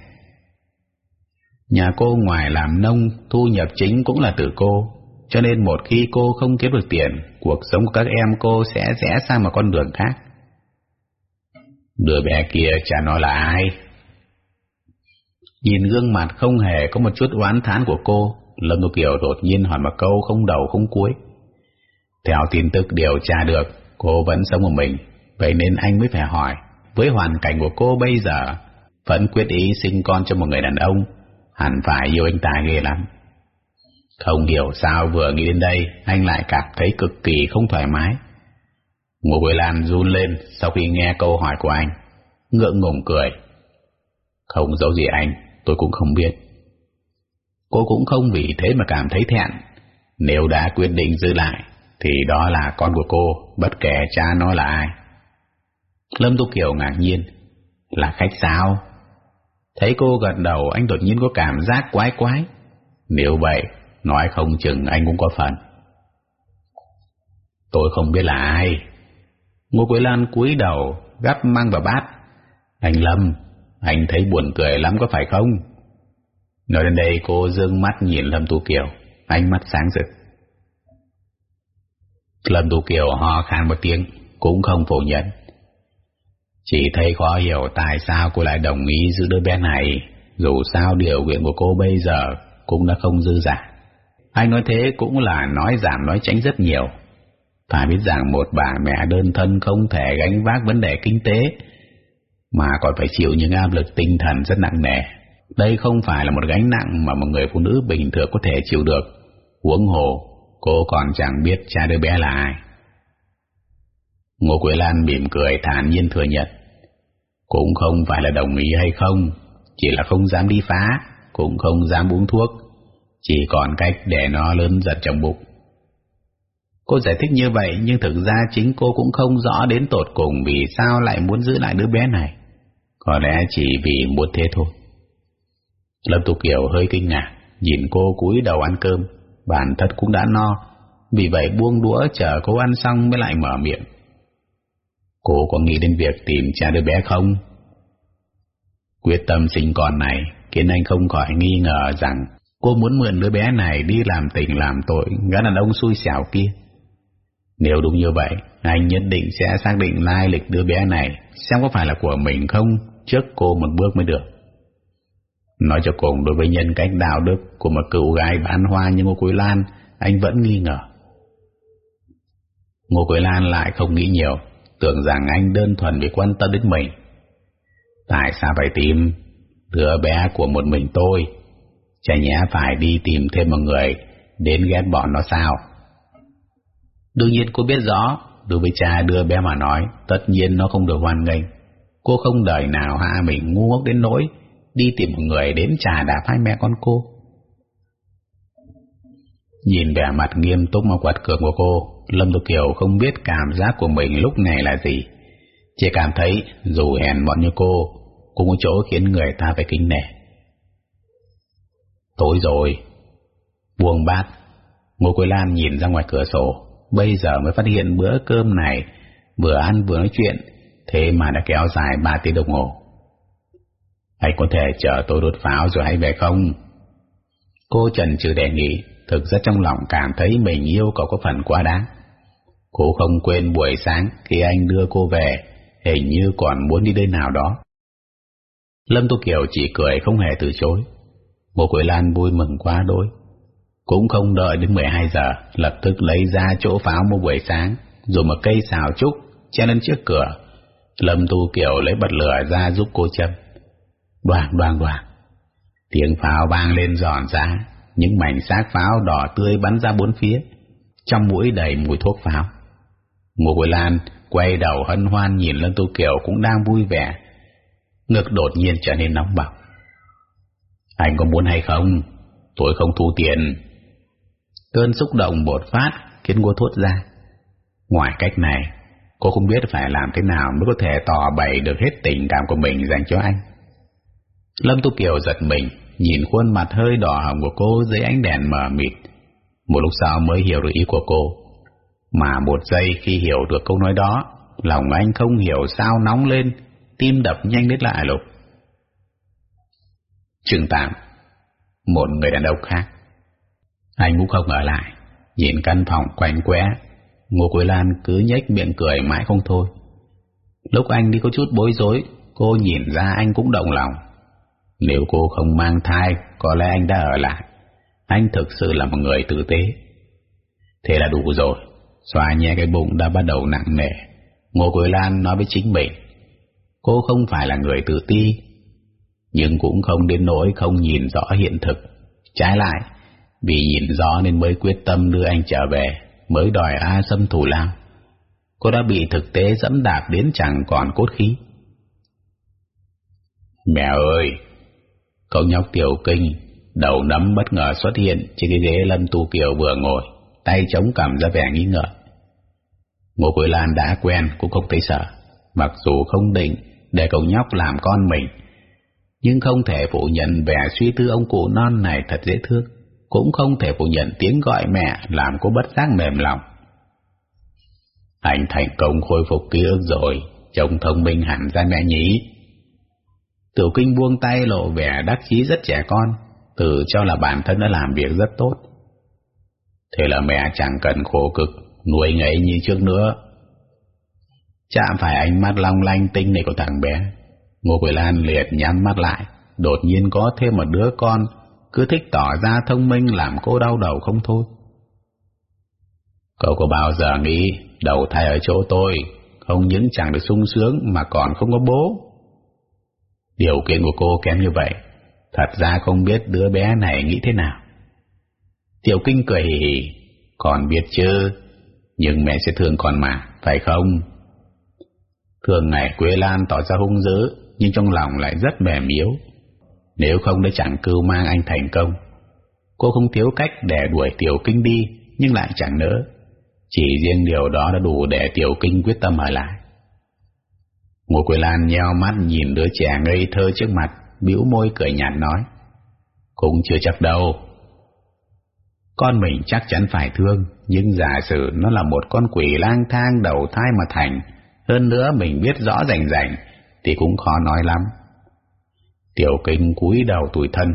Nhà cô ngoài làm nông, thu nhập chính cũng là từ cô, cho nên một khi cô không kiếm được tiền, cuộc sống của các em cô sẽ rẽ sang một con đường khác. Đứa bé kia cha nói là ai? Nhìn gương mặt không hề có một chút oán thán của cô, Lâm Tô Kiều đột nhiên hỏi một câu không đầu không cuối. Theo tin tức điều tra được, cô vẫn sống một mình, vậy nên anh mới phải hỏi, với hoàn cảnh của cô bây giờ, vẫn quyết ý sinh con cho một người đàn ông, hẳn phải yêu anh ta ghê lắm. Không hiểu sao vừa nghĩ đến đây, anh lại cảm thấy cực kỳ không thoải mái. Ngô Quế Lan run lên sau khi nghe câu hỏi của anh, ngượng ngùng cười. Không giấu gì anh, tôi cũng không biết. Cô cũng không vì thế mà cảm thấy thẹn. Nếu đã quyết định giữ lại, thì đó là con của cô, bất kể cha nó là ai. Lâm Tu Kiều ngạc nhiên, là khách sao? Thấy cô gật đầu anh đột nhiên có cảm giác quái quái. Nếu vậy, nói không chừng anh cũng có phần. Tôi không biết là ai. Ngô Quế Lan cúi đầu, gắp mang vào bát. Anh Lâm, anh thấy buồn cười lắm có phải không? Nói đến đây cô dương mắt nhìn Lâm Tu Kiều, ánh mắt sáng rực. Lâm Tu Kiều ho khan một tiếng, cũng không phủ nhận. Chỉ thấy khó hiểu tại sao cô lại đồng ý giữ đứa bé này, dù sao điều kiện của cô bây giờ cũng đã không dư giả. Anh nói thế cũng là nói giảm nói tránh rất nhiều. Phải biết rằng một bà mẹ đơn thân không thể gánh vác vấn đề kinh tế, mà còn phải chịu những áp lực tinh thần rất nặng nề. Đây không phải là một gánh nặng mà một người phụ nữ bình thường có thể chịu được. Huống hồ, cô còn chẳng biết cha đứa bé là ai. Ngô Quế Lan mỉm cười thản nhiên thừa nhận. Cũng không phải là đồng ý hay không, chỉ là không dám đi phá, cũng không dám uống thuốc, chỉ còn cách để nó lớn giật trong bụng. Cô giải thích như vậy nhưng thực ra chính cô cũng không rõ đến tột cùng vì sao lại muốn giữ lại đứa bé này. Có lẽ chỉ vì muốn thế thôi. Lâm Tục Kiều hơi kinh ngạc, nhìn cô cúi đầu ăn cơm, bản thân cũng đã no, vì vậy buông đũa chờ cô ăn xong mới lại mở miệng. Cô có nghĩ đến việc tìm cha đứa bé không? Quyết tâm sinh con này khiến anh không khỏi nghi ngờ rằng cô muốn mượn đứa bé này đi làm tình làm tội gã đàn ông xui xẻo kia. Nếu đúng như vậy, anh nhất định sẽ xác định lai lịch đứa bé này xem có phải là của mình không trước cô một bước mới được. Nói cho cùng đối với nhân cách đạo đức của một cựu gái bán hoa như Ngô Quế Lan, anh vẫn nghi ngờ. Ngô Quế Lan lại không nghĩ nhiều, tưởng rằng anh đơn thuần vì quan tâm đến mình. Tại sao phải tìm đứa bé của một mình tôi? Chả nhẽ phải đi tìm thêm một người đến ghét bọn nó sao? Đương nhiên cô biết rõ, đối với cha đưa bé mà nói, tất nhiên nó không được hoan nghênh. Cô không đời nào hạ mình ngu ngốc đến nỗi đi tìm một người đến trà đạp hai mẹ con cô. Nhìn vẻ mặt nghiêm túc mà quạt cường của cô, Lâm Tục Kiều không biết cảm giác của mình lúc này là gì. Chỉ cảm thấy dù hèn mọn như cô, cũng có chỗ khiến người ta phải kính nể. Tối rồi, buông bát, Ngô Quế Lan nhìn ra ngoài cửa sổ, bây giờ mới phát hiện bữa cơm này vừa ăn vừa nói chuyện, thế mà đã kéo dài ba tiếng đồng hồ. Anh có thể chờ tôi đốt pháo rồi hãy về không? Cô Trần trừ đề nghị, thực ra trong lòng cảm thấy mình yêu cậu có phần quá đáng. Cô không quên buổi sáng khi anh đưa cô về, hình như còn muốn đi nơi nào đó. Lâm Tô Kiều chỉ cười không hề từ chối. Một Quế Lan vui mừng quá đôi. Cũng không đợi đến 12 giờ, lập tức lấy ra chỗ pháo một buổi sáng, rồi một cây xào trúc che lên trước cửa. Lâm Tu Kiều lấy bật lửa ra giúp cô châm. Đoàn đoàn đoàn. Tiếng pháo vang lên giòn ra, những mảnh xác pháo đỏ tươi bắn ra bốn phía, trong mũi đầy mùi thuốc pháo. Ngô Quế Lan quay đầu hân hoan nhìn Lâm Tu Kiều cũng đang vui vẻ, ngực đột nhiên trở nên nóng bỏng. Anh có muốn hay không? Tôi không thu tiền. Cơn xúc động bột phát khiến cô thốt ra. Ngoài cách này, cô không biết phải làm thế nào mới có thể tỏ bày được hết tình cảm của mình dành cho anh. Lâm Tu Kiều giật mình, nhìn khuôn mặt hơi đỏ hồng của cô dưới ánh đèn mờ mịt. Một lúc sau mới hiểu được ý của cô. Mà một giây khi hiểu được câu nói đó, lòng anh không hiểu sao nóng lên, tim đập nhanh đến lạ lục. Trường tạm, một người đàn ông khác. Anh cũng không ở lại, nhìn căn phòng quạnh quẽ, Ngô Quế Lan cứ nhếch miệng cười mãi không thôi. Lúc anh đi có chút bối rối, cô nhìn ra anh cũng động lòng. Nếu cô không mang thai, có lẽ anh đã ở lại. Anh thực sự là một người tử tế. Thế là đủ rồi. Xoa nhẹ cái bụng đã bắt đầu nặng nề. Ngô Quế Lan nói với chính mình. Cô không phải là người tự ti, nhưng cũng không đến nỗi không nhìn rõ hiện thực. Trái lại, vì nhìn rõ nên mới quyết tâm đưa anh trở về, mới đòi A Sâm thủ lao. Cô đã bị thực tế dẫm đạp đến chẳng còn cốt khí. Mẹ ơi! Cậu nhóc tiểu kinh, đầu nấm bất ngờ xuất hiện trên cái ghế Lâm Tu Kiều vừa ngồi, tay chống cầm ra vẻ nghi ngờ. Ngô Quế Lan đã quen cũng không thấy sợ, mặc dù không định để cậu nhóc làm con mình, nhưng không thể phủ nhận vẻ suy tư ông cụ non này thật dễ thương, cũng không thể phủ nhận tiếng gọi mẹ làm cô bất giác mềm lòng. Anh thành công khôi phục ký ức rồi, chồng thông minh hẳn ra mẹ nhí. Tiểu kinh buông tay lộ vẻ đắc chí rất trẻ con, tự cho là bản thân đã làm việc rất tốt. Thế là mẹ chẳng cần khổ cực, nuôi ngấy như trước nữa. Chạm phải ánh mắt long lanh tinh này của thằng bé, Ngô Quỳ Lan liệt nhắm mắt lại, đột nhiên có thêm một đứa con, cứ thích tỏ ra thông minh làm cô đau đầu không thôi. Cậu có bao giờ nghĩ đầu thai ở chỗ tôi, không những chẳng được sung sướng mà còn không có bố? Điều kiện của cô kém như vậy, thật ra không biết đứa bé này nghĩ thế nào. Tiểu Kinh cười hì hì, còn biết chứ, nhưng mẹ sẽ thương con mà, phải không? Thường ngày Quế Lan tỏ ra hung dữ, nhưng trong lòng lại rất mềm yếu. Nếu không đã chẳng cưu mang anh thành công. Cô không thiếu cách để đuổi Tiểu Kinh đi, nhưng lại chẳng nỡ. Chỉ riêng điều đó đã đủ để Tiểu Kinh quyết tâm ở lại. Ngô Quỳ Lan nheo mắt nhìn đứa trẻ ngây thơ trước mặt, bĩu môi cười nhạt nói. Cũng chưa chắc đâu. Con mình chắc chắn phải thương, nhưng giả sử nó là một con quỷ lang thang đầu thai mà thành, Hơn nữa mình biết rõ rành rành thì cũng khó nói lắm. Tiểu kinh cúi đầu tủi thân,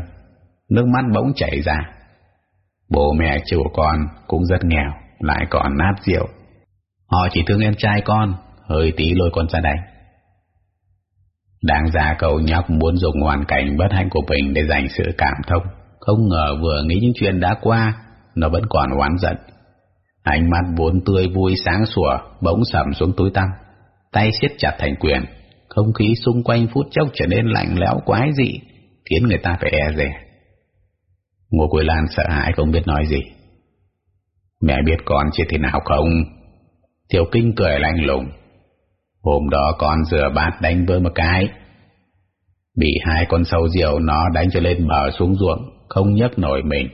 nước mắt bỗng chảy ra. Bố mẹ chịu con cũng rất nghèo, lại còn nát rượu. Họ chỉ thương em trai con, hơi tí lôi con ra đây. Đáng ra cậu nhóc muốn dùng hoàn cảnh bất hạnh của mình để dành sự cảm thông. Không ngờ vừa nghĩ những chuyện đã qua, nó vẫn còn oán giận. Ánh mắt vốn tươi vui sáng sủa, bỗng sầm xuống túi tăm. Tay siết chặt thành quyền, không khí xung quanh phút chốc trở nên lạnh lẽo quái dị, khiến người ta phải e dè. Ngô Quỳ Lan sợ hãi không biết nói gì. Mẹ biết con chưa thế nào không? Tiểu Kinh cười lạnh lùng. Hôm đó con rửa bát đánh với một cái. Bị hai con sâu rượu nó đánh cho lên bờ xuống ruộng, không nhấc nổi mình.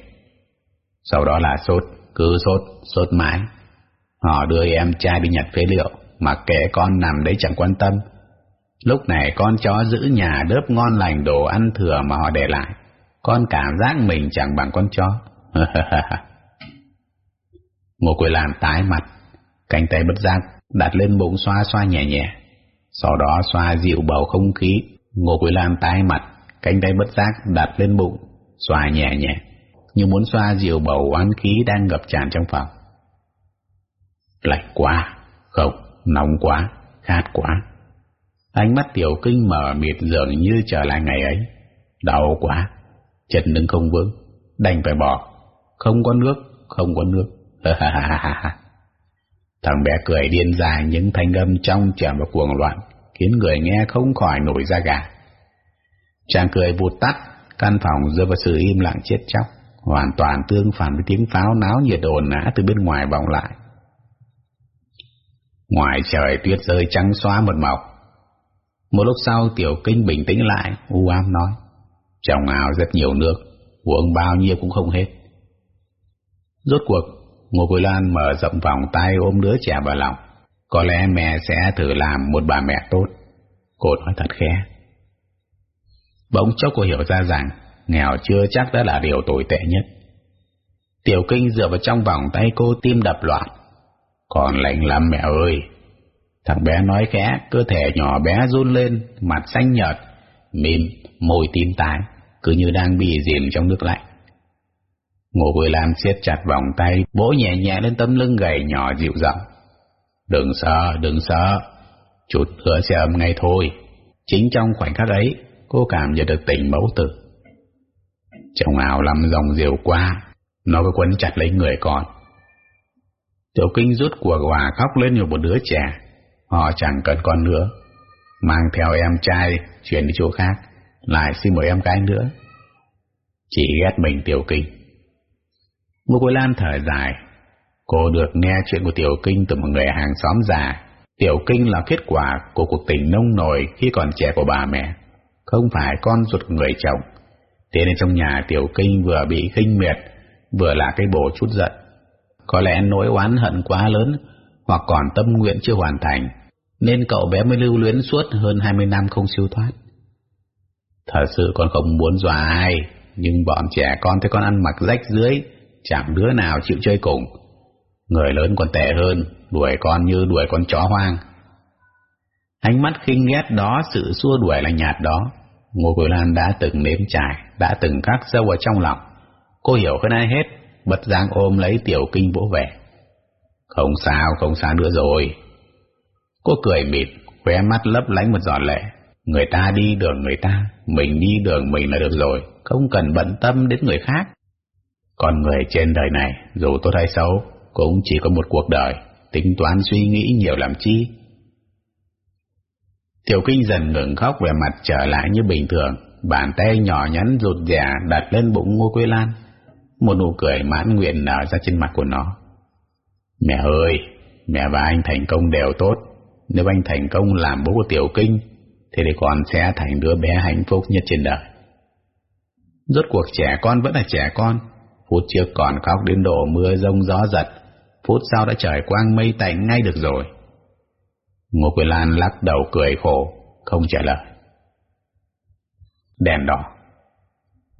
Sau đó là sốt, cứ sốt, sốt mãi. Họ đưa em trai đi nhặt phế liệu, mà kẻ con nằm đấy chẳng quan tâm. Lúc này con chó giữ nhà đớp ngon lành đồ ăn thừa mà họ để lại. Con cảm giác mình chẳng bằng con chó. Ngô Quỳ Lan tái mặt, cánh tay bất giác đặt lên bụng xoa xoa nhẹ nhẹ. Sau đó xoa dịu bầu không khí, Ngô Quỳ Lan tái mặt, cánh tay bất giác đặt lên bụng, xoa nhẹ nhẹ, như muốn xoa dịu bầu oán khí đang ngập tràn trong phòng. Lạnh quá, không, nóng quá, khát quá. Ánh mắt tiểu kinh mở mịt dường như trở lại ngày ấy. Đau quá, chân đứng không vững, đành phải bỏ. Không có nước, không có nước. Thằng bé cười điên dài những thanh âm trong trẻo và cuồng loạn, khiến người nghe không khỏi nổi da gà. Chàng cười vụt tắt, căn phòng rơi vào sự im lặng chết chóc, hoàn toàn tương phản với tiếng pháo náo nhiệt ồn nã từ bên ngoài vọng lại. Ngoài trời tuyết rơi trắng xóa một màu. Một lúc sau Tiểu Kinh bình tĩnh lại, u ám nói. Trong ao rất nhiều nước, uống bao nhiêu cũng không hết. Rốt cuộc, Ngô Quỳ Lan mở rộng vòng tay ôm đứa trẻ vào lòng. Có lẽ mẹ sẽ thử làm một bà mẹ tốt. Cô nói thật khẽ. Bỗng chốc cô hiểu ra rằng nghèo chưa chắc đã là điều tồi tệ nhất. Tiểu Kinh dựa vào trong vòng tay cô tim đập loạn. Còn lạnh lắm mẹ ơi. Thằng bé nói khẽ, cơ thể nhỏ bé run lên, mặt xanh nhợt, mím, môi tím tái, cứ như đang bị dìm trong nước lạnh. Ngô Quỳ lam siết chặt vòng tay, bố nhẹ nhẹ lên tấm lưng gầy nhỏ dịu giọng. Đừng sợ, đừng sợ, chút nữa sẽ ấm ngay thôi. Chính trong khoảnh khắc ấy, cô cảm nhận được tình mẫu tử. Trong ảo lắm dòng diều qua, nó có quấn chặt lấy người con. Tiểu Kinh rút của hòa khóc lên như một đứa trẻ. Họ chẳng cần con nữa. Mang theo em trai, chuyển đi chỗ khác, lại xin một em gái nữa. Chỉ ghét mình Tiểu Kinh. Ngô Quế Lan thở dài. Cô được nghe chuyện của Tiểu Kinh từ một người hàng xóm già. Tiểu Kinh là kết quả của cuộc tình nông nổi khi còn trẻ của bà mẹ. Không phải con ruột người chồng. Thế nên trong nhà Tiểu Kinh vừa bị khinh miệt, vừa là cái bồ chút giận. Có lẽ nỗi oán hận quá lớn, hoặc còn tâm nguyện chưa hoàn thành, nên cậu bé mới lưu luyến suốt hơn 20 năm không siêu thoát. Thật sự con không muốn dọa ai, nhưng bọn trẻ con thấy con ăn mặc rách dưới, chẳng đứa nào chịu chơi cùng. Người lớn còn tệ hơn, đuổi con như đuổi con chó hoang. Ánh mắt khinh ghét đó, sự xua đuổi là nhạt đó, Ngô Quỳ Lan đã từng nếm trải, đã từng khắc sâu ở trong lòng. Cô hiểu hơn ai hết, bật giang ôm lấy tiểu kinh vỗ vẻ. Không sao, không sao nữa rồi. Cô cười mịt, khóe mắt lấp lánh một giọt lệ. Người ta đi đường người ta, mình đi đường mình là được rồi, không cần bận tâm đến người khác. Con người trên đời này, dù tốt hay xấu, cũng chỉ có một cuộc đời, tính toán suy nghĩ nhiều làm chi. Tiểu Kinh dần ngừng khóc về mặt trở lại như bình thường, bàn tay nhỏ nhắn rụt rè đặt lên bụng Ngô Quế Lan. Một nụ cười mãn nguyện nở ra trên mặt của nó. Mẹ ơi, mẹ và anh thành công đều tốt. Nếu anh thành công làm bố của Tiểu Kinh, thì để con sẽ thành đứa bé hạnh phúc nhất trên đời. Rốt cuộc trẻ con vẫn là trẻ con, Phút trước còn khóc đến độ mưa rông gió giật, phút sau đã trời quang mây tạnh ngay được rồi. Ngô Quỳ Lan lắc đầu cười khổ, không trả lời. Đèn đỏ.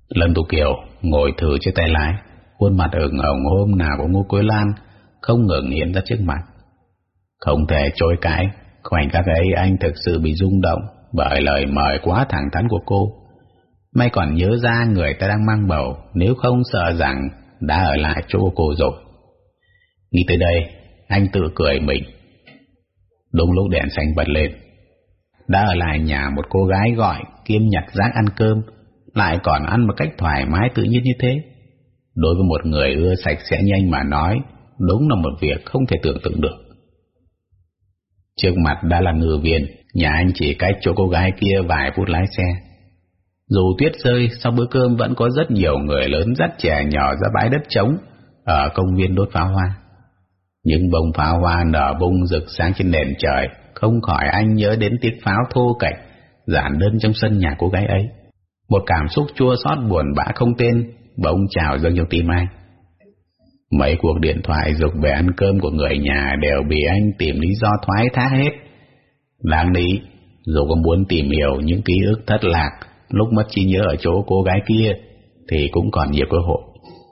Lâm Tú Kiều ngồi thử trên tay lái, khuôn mặt ửng hồng hôm nào của Ngô Quế Lan không ngừng hiện ra trước mặt. Không thể chối cãi, khoảnh khắc ấy anh thực sự bị rung động bởi lời mời quá thẳng thắn của cô. May còn nhớ ra người ta đang mang bầu, nếu không sợ rằng đã ở lại chỗ cô rồi. Nghĩ tới đây, anh tự cười mình. Đúng lúc đèn xanh bật lên, đã ở lại nhà một cô gái gọi kiêm nhặt rác ăn cơm, lại còn ăn một cách thoải mái tự nhiên như thế. Đối với một người ưa sạch sẽ nhanh mà nói, đúng là một việc không thể tưởng tượng được. Trước mặt đã là ngựa viện, nhà anh chỉ cách chỗ cô gái kia vài phút lái xe. Dù tuyết rơi, sau bữa cơm vẫn có rất nhiều người lớn dắt trẻ nhỏ ra bãi đất trống ở công viên đốt pháo hoa. Những bông pháo hoa nở bung rực sáng trên nền trời, không khỏi anh nhớ đến tiếng pháo thô cạch giản đơn trong sân nhà cô gái ấy. Một cảm xúc chua xót buồn bã không tên, bỗng trào dâng trong tim anh. Mấy cuộc điện thoại dục về ăn cơm của người nhà đều bị anh tìm lý do thoái thác hết. Đáng lý, dù có muốn tìm hiểu những ký ức thất lạc lúc mất trí nhớ ở chỗ cô gái kia, thì cũng còn nhiều cơ hội.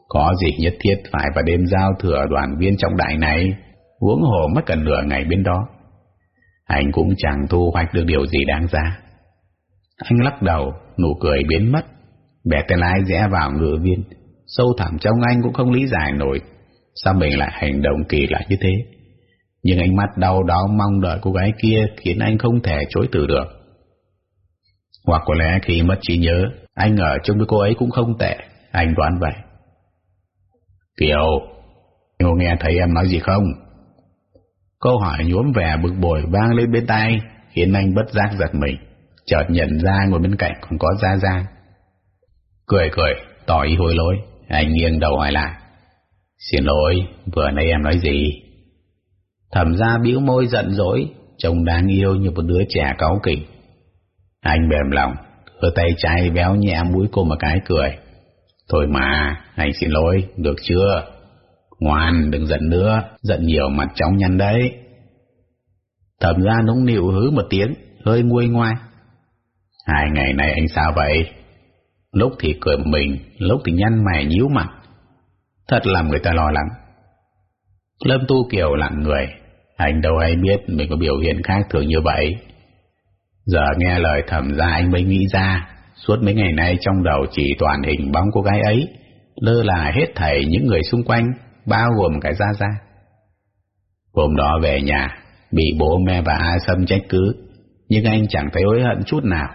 Có gì nhất thiết phải vào đêm giao thừa đoàn viên trọng đại này, uống hồ mất cần nửa ngày bên đó. Anh cũng chẳng thu hoạch được điều gì đáng giá. Anh lắc đầu, nụ cười biến mất, bẻ tay lái rẽ vào ngựa viên, sâu thẳm trong anh cũng không lý giải nổi sao mình lại hành động kỳ lạ như thế. Nhưng ánh mắt đau đó mong đợi cô gái kia khiến anh không thể chối từ được. Hoặc có lẽ khi mất trí nhớ, anh ở chung với cô ấy cũng không tệ, anh đoán vậy. Kiều, cô nghe thấy em nói gì không? Câu hỏi nhuốm vẻ bực bội vang lên bên tai, khiến anh bất giác giật mình, chợt nhận ra ngồi bên cạnh còn có Gia Gia. Cười cười, tỏ ý hối lỗi, anh nghiêng đầu hỏi lại. Xin lỗi, vừa nãy em nói gì? Thẩm ra bĩu môi giận dỗi, trông đáng yêu như một đứa trẻ cáu kỉnh. Anh mềm lòng, đưa tay trái béo nhẹ mũi cô một cái cười. Thôi mà, anh xin lỗi, được chưa? Ngoan, đừng giận nữa, giận nhiều mặt chóng nhăn đấy. Thẩm ra nũng nịu hứ một tiếng, hơi nguôi ngoai. Hai ngày này anh sao vậy? Lúc thì cười mình, lúc thì nhăn mày nhíu mặt. Thật làm người ta lo lắng. Lâm Tu Kiều lặng người, anh đâu hay biết mình có biểu hiện khác thường như vậy. Giờ nghe lời thẩm ra anh mới nghĩ ra, suốt mấy ngày nay trong đầu chỉ toàn hình bóng cô gái ấy, lơ là hết thảy những người xung quanh, bao gồm cả Gia Gia. Hôm đó về nhà, bị bố mẹ và A Sâm trách cứ, nhưng anh chẳng thấy hối hận chút nào.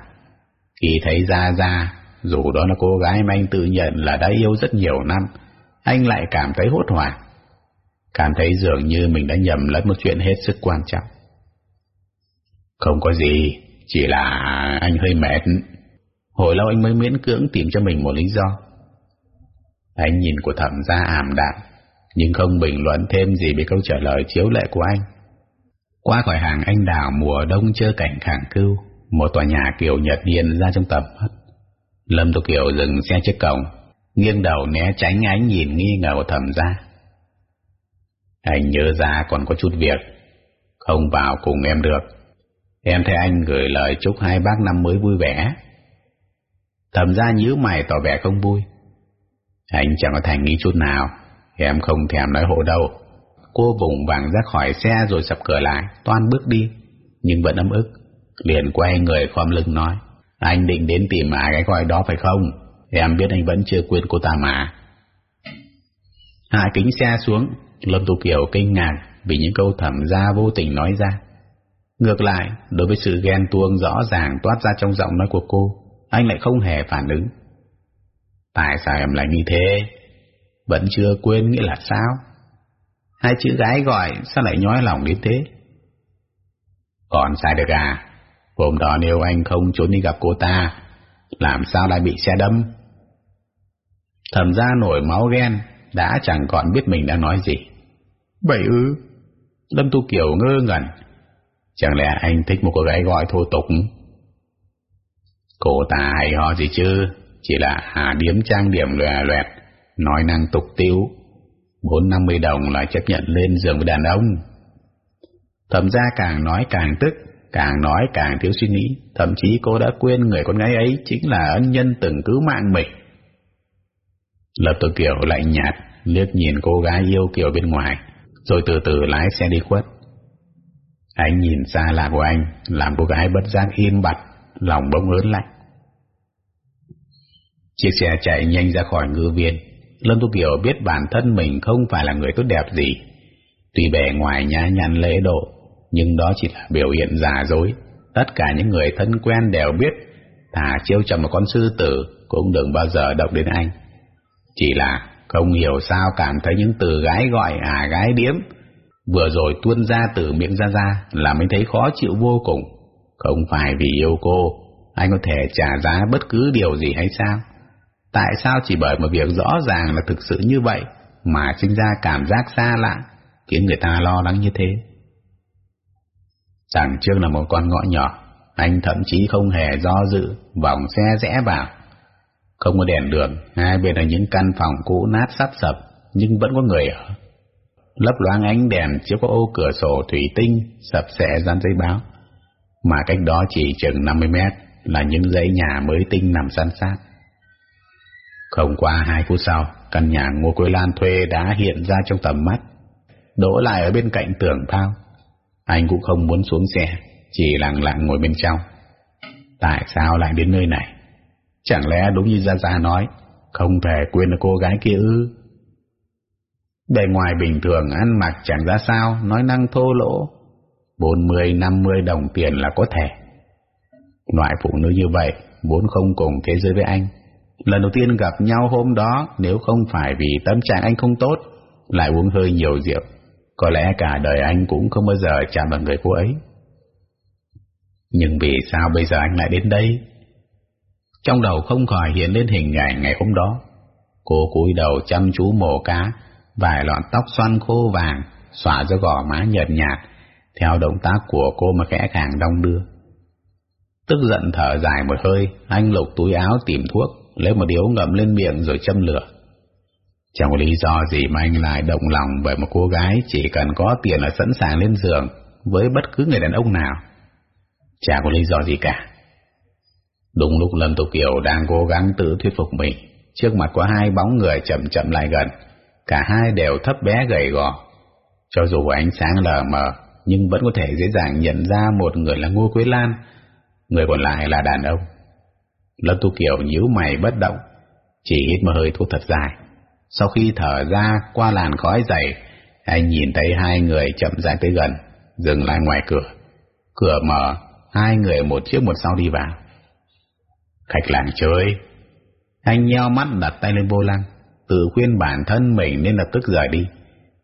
Khi thấy Gia Gia, dù đó là cô gái mà anh tự nhận là đã yêu rất nhiều năm, anh lại cảm thấy hốt hoảng. Cảm thấy dường như mình đã nhầm lẫn một chuyện hết sức quan trọng. Không có gì, chỉ là anh hơi mệt. Hồi lâu anh mới miễn cưỡng tìm cho mình một lý do. Anh nhìn của thẩm gia ảm đạm, nhưng không bình luận thêm gì về câu trả lời chiếu lệ của anh. Qua khỏi hàng anh đào mùa đông chơi cảnh khẳng cưu, một tòa nhà kiểu Nhật Điên ra trong tầm mắt. Lâm Tục Kiều dừng xe trước cổng, nghiêng đầu né tránh ánh nhìn nghi ngờ của thẩm gia. Anh nhớ ra còn có chút việc, không vào cùng em được. Em thấy anh gửi lời chúc hai bác năm mới vui vẻ. Thẩm gia nhíu mày tỏ vẻ không vui. Anh chẳng có thành nghĩ chút nào, em không thèm nói hộ đâu. Cô vùng vàng ra khỏi xe rồi sập cửa lại, toan bước đi, nhưng vẫn ấm ức. Liền quay người khom lưng nói, anh định đến tìm mà cái gọi đó phải không? Em biết anh vẫn chưa quên cô ta mà. Hạ kính xe xuống, Lâm Tu Kiều kinh ngạc vì những câu thẩm gia vô tình nói ra. Ngược lại, đối với sự ghen tuông rõ ràng toát ra trong giọng nói của cô, anh lại không hề phản ứng. Tại sao em lại như thế? Vẫn chưa quên nghĩa là sao? Hai chữ gái gọi sao lại nhói lòng đến thế? Còn sai được à? Hôm đó nếu anh không trốn đi gặp cô ta, làm sao lại bị xe đâm? Thẩm ra nổi máu ghen, đã chẳng còn biết mình đang nói gì. Vậy ư? Lâm Tu Kiều ngơ ngẩn. Chẳng lẽ anh thích một cô gái gọi thô tục? Cô ta hay ho gì chứ? Chỉ là hà điếm trang điểm lòe loẹt, nói năng tục tiếu. Bốn năm mươi đồng là chấp nhận lên giường với đàn ông. Thẩm ra càng nói càng tức, càng nói càng thiếu suy nghĩ. Thậm chí cô đã quên người con gái ấy chính là ân nhân từng cứu mạng mình. Lập Tử Kiều lạnh nhạt, liếc nhìn cô gái yêu kiều bên ngoài, rồi từ từ lái xe đi khuất. Anh nhìn xa lạ của anh, làm cô gái bất giác im bặt, lòng bỗng ớn lạnh. Chiếc xe chạy nhanh ra khỏi ngư viên. Lâm Tu Kiều biết bản thân mình không phải là người tốt đẹp gì. Tuy bề ngoài nhã nhặn lễ độ, nhưng đó chỉ là biểu hiện giả dối. Tất cả những người thân quen đều biết, thả chiêu chầm một con sư tử cũng đừng bao giờ động đến anh. Chỉ là không hiểu sao cảm thấy những từ gái gọi à gái điếm vừa rồi tuôn ra từ miệng ra ra là mới thấy khó chịu vô cùng. Không phải vì yêu cô, anh có thể trả giá bất cứ điều gì hay sao? Tại sao chỉ bởi một việc rõ ràng là thực sự như vậy mà sinh ra cảm giác xa lạ, khiến người ta lo lắng như thế? Chẳng trước là một con ngõ nhỏ, anh thậm chí không hề do dự, vòng xe rẽ vào. Không có đèn đường, hai bên là những căn phòng cũ nát sắp sập, nhưng vẫn có người ở. Lấp loáng ánh đèn chiếu có ô cửa sổ thủy tinh, sập xẻ dán giấy báo. Mà cách đó chỉ chừng 50 mét là những dãy nhà mới tinh nằm san sát. Không qua hai phút sau, căn nhà Ngô Quế Lan thuê đã hiện ra trong tầm mắt. đổ lại ở bên cạnh tường phao. Anh cũng không muốn xuống xe, chỉ lặng lặng ngồi bên trong. Tại sao lại đến nơi này? Chẳng lẽ đúng như Gia Gia nói, không thể quên được cô gái kia ư? Bề ngoài bình thường ăn mặc chẳng ra sao, nói năng thô lỗ. 40-50 đồng tiền là có thể. Loại phụ nữ như vậy, vốn không cùng thế giới với anh. Lần đầu tiên gặp nhau hôm đó, nếu không phải vì tâm trạng anh không tốt, lại uống hơi nhiều rượu, có lẽ cả đời anh cũng không bao giờ chạm vào người cô ấy. Nhưng vì sao bây giờ anh lại đến đây? Trong đầu không khỏi hiện lên hình ảnh ngày hôm đó. Cô cúi đầu chăm chú mổ cá, vài lọn tóc xoăn khô vàng, Xỏa ra gò má nhợt nhạt, theo động tác của cô mà khẽ khàng đong đưa. Tức giận thở dài một hơi, anh lục túi áo tìm thuốc, lấy một điếu ngậm lên miệng rồi châm lửa. Chẳng có lý do gì mà anh lại động lòng bởi một cô gái chỉ cần có tiền là sẵn sàng lên giường với bất cứ người đàn ông nào. Chả có lý do gì cả. Đúng lúc Lâm Tục Kiều đang cố gắng tự thuyết phục mình, trước mặt có hai bóng người chậm chậm lại gần, cả hai đều thấp bé gầy gò. Cho dù ánh sáng lờ mờ, nhưng vẫn có thể dễ dàng nhận ra một người là Ngô Quế Lan, người còn lại là đàn ông. Lâm Tu Kiều nhíu mày bất động, chỉ hít một hơi thuốc thật dài. Sau khi thở ra qua làn khói dày, anh nhìn thấy hai người chậm rãi tới gần, dừng lại ngoài cửa. Cửa mở, hai người một trước một sau đi vào. Khách làng chơi. Anh nheo mắt đặt tay lên vô lăng, tự khuyên bản thân mình nên lập tức rời đi.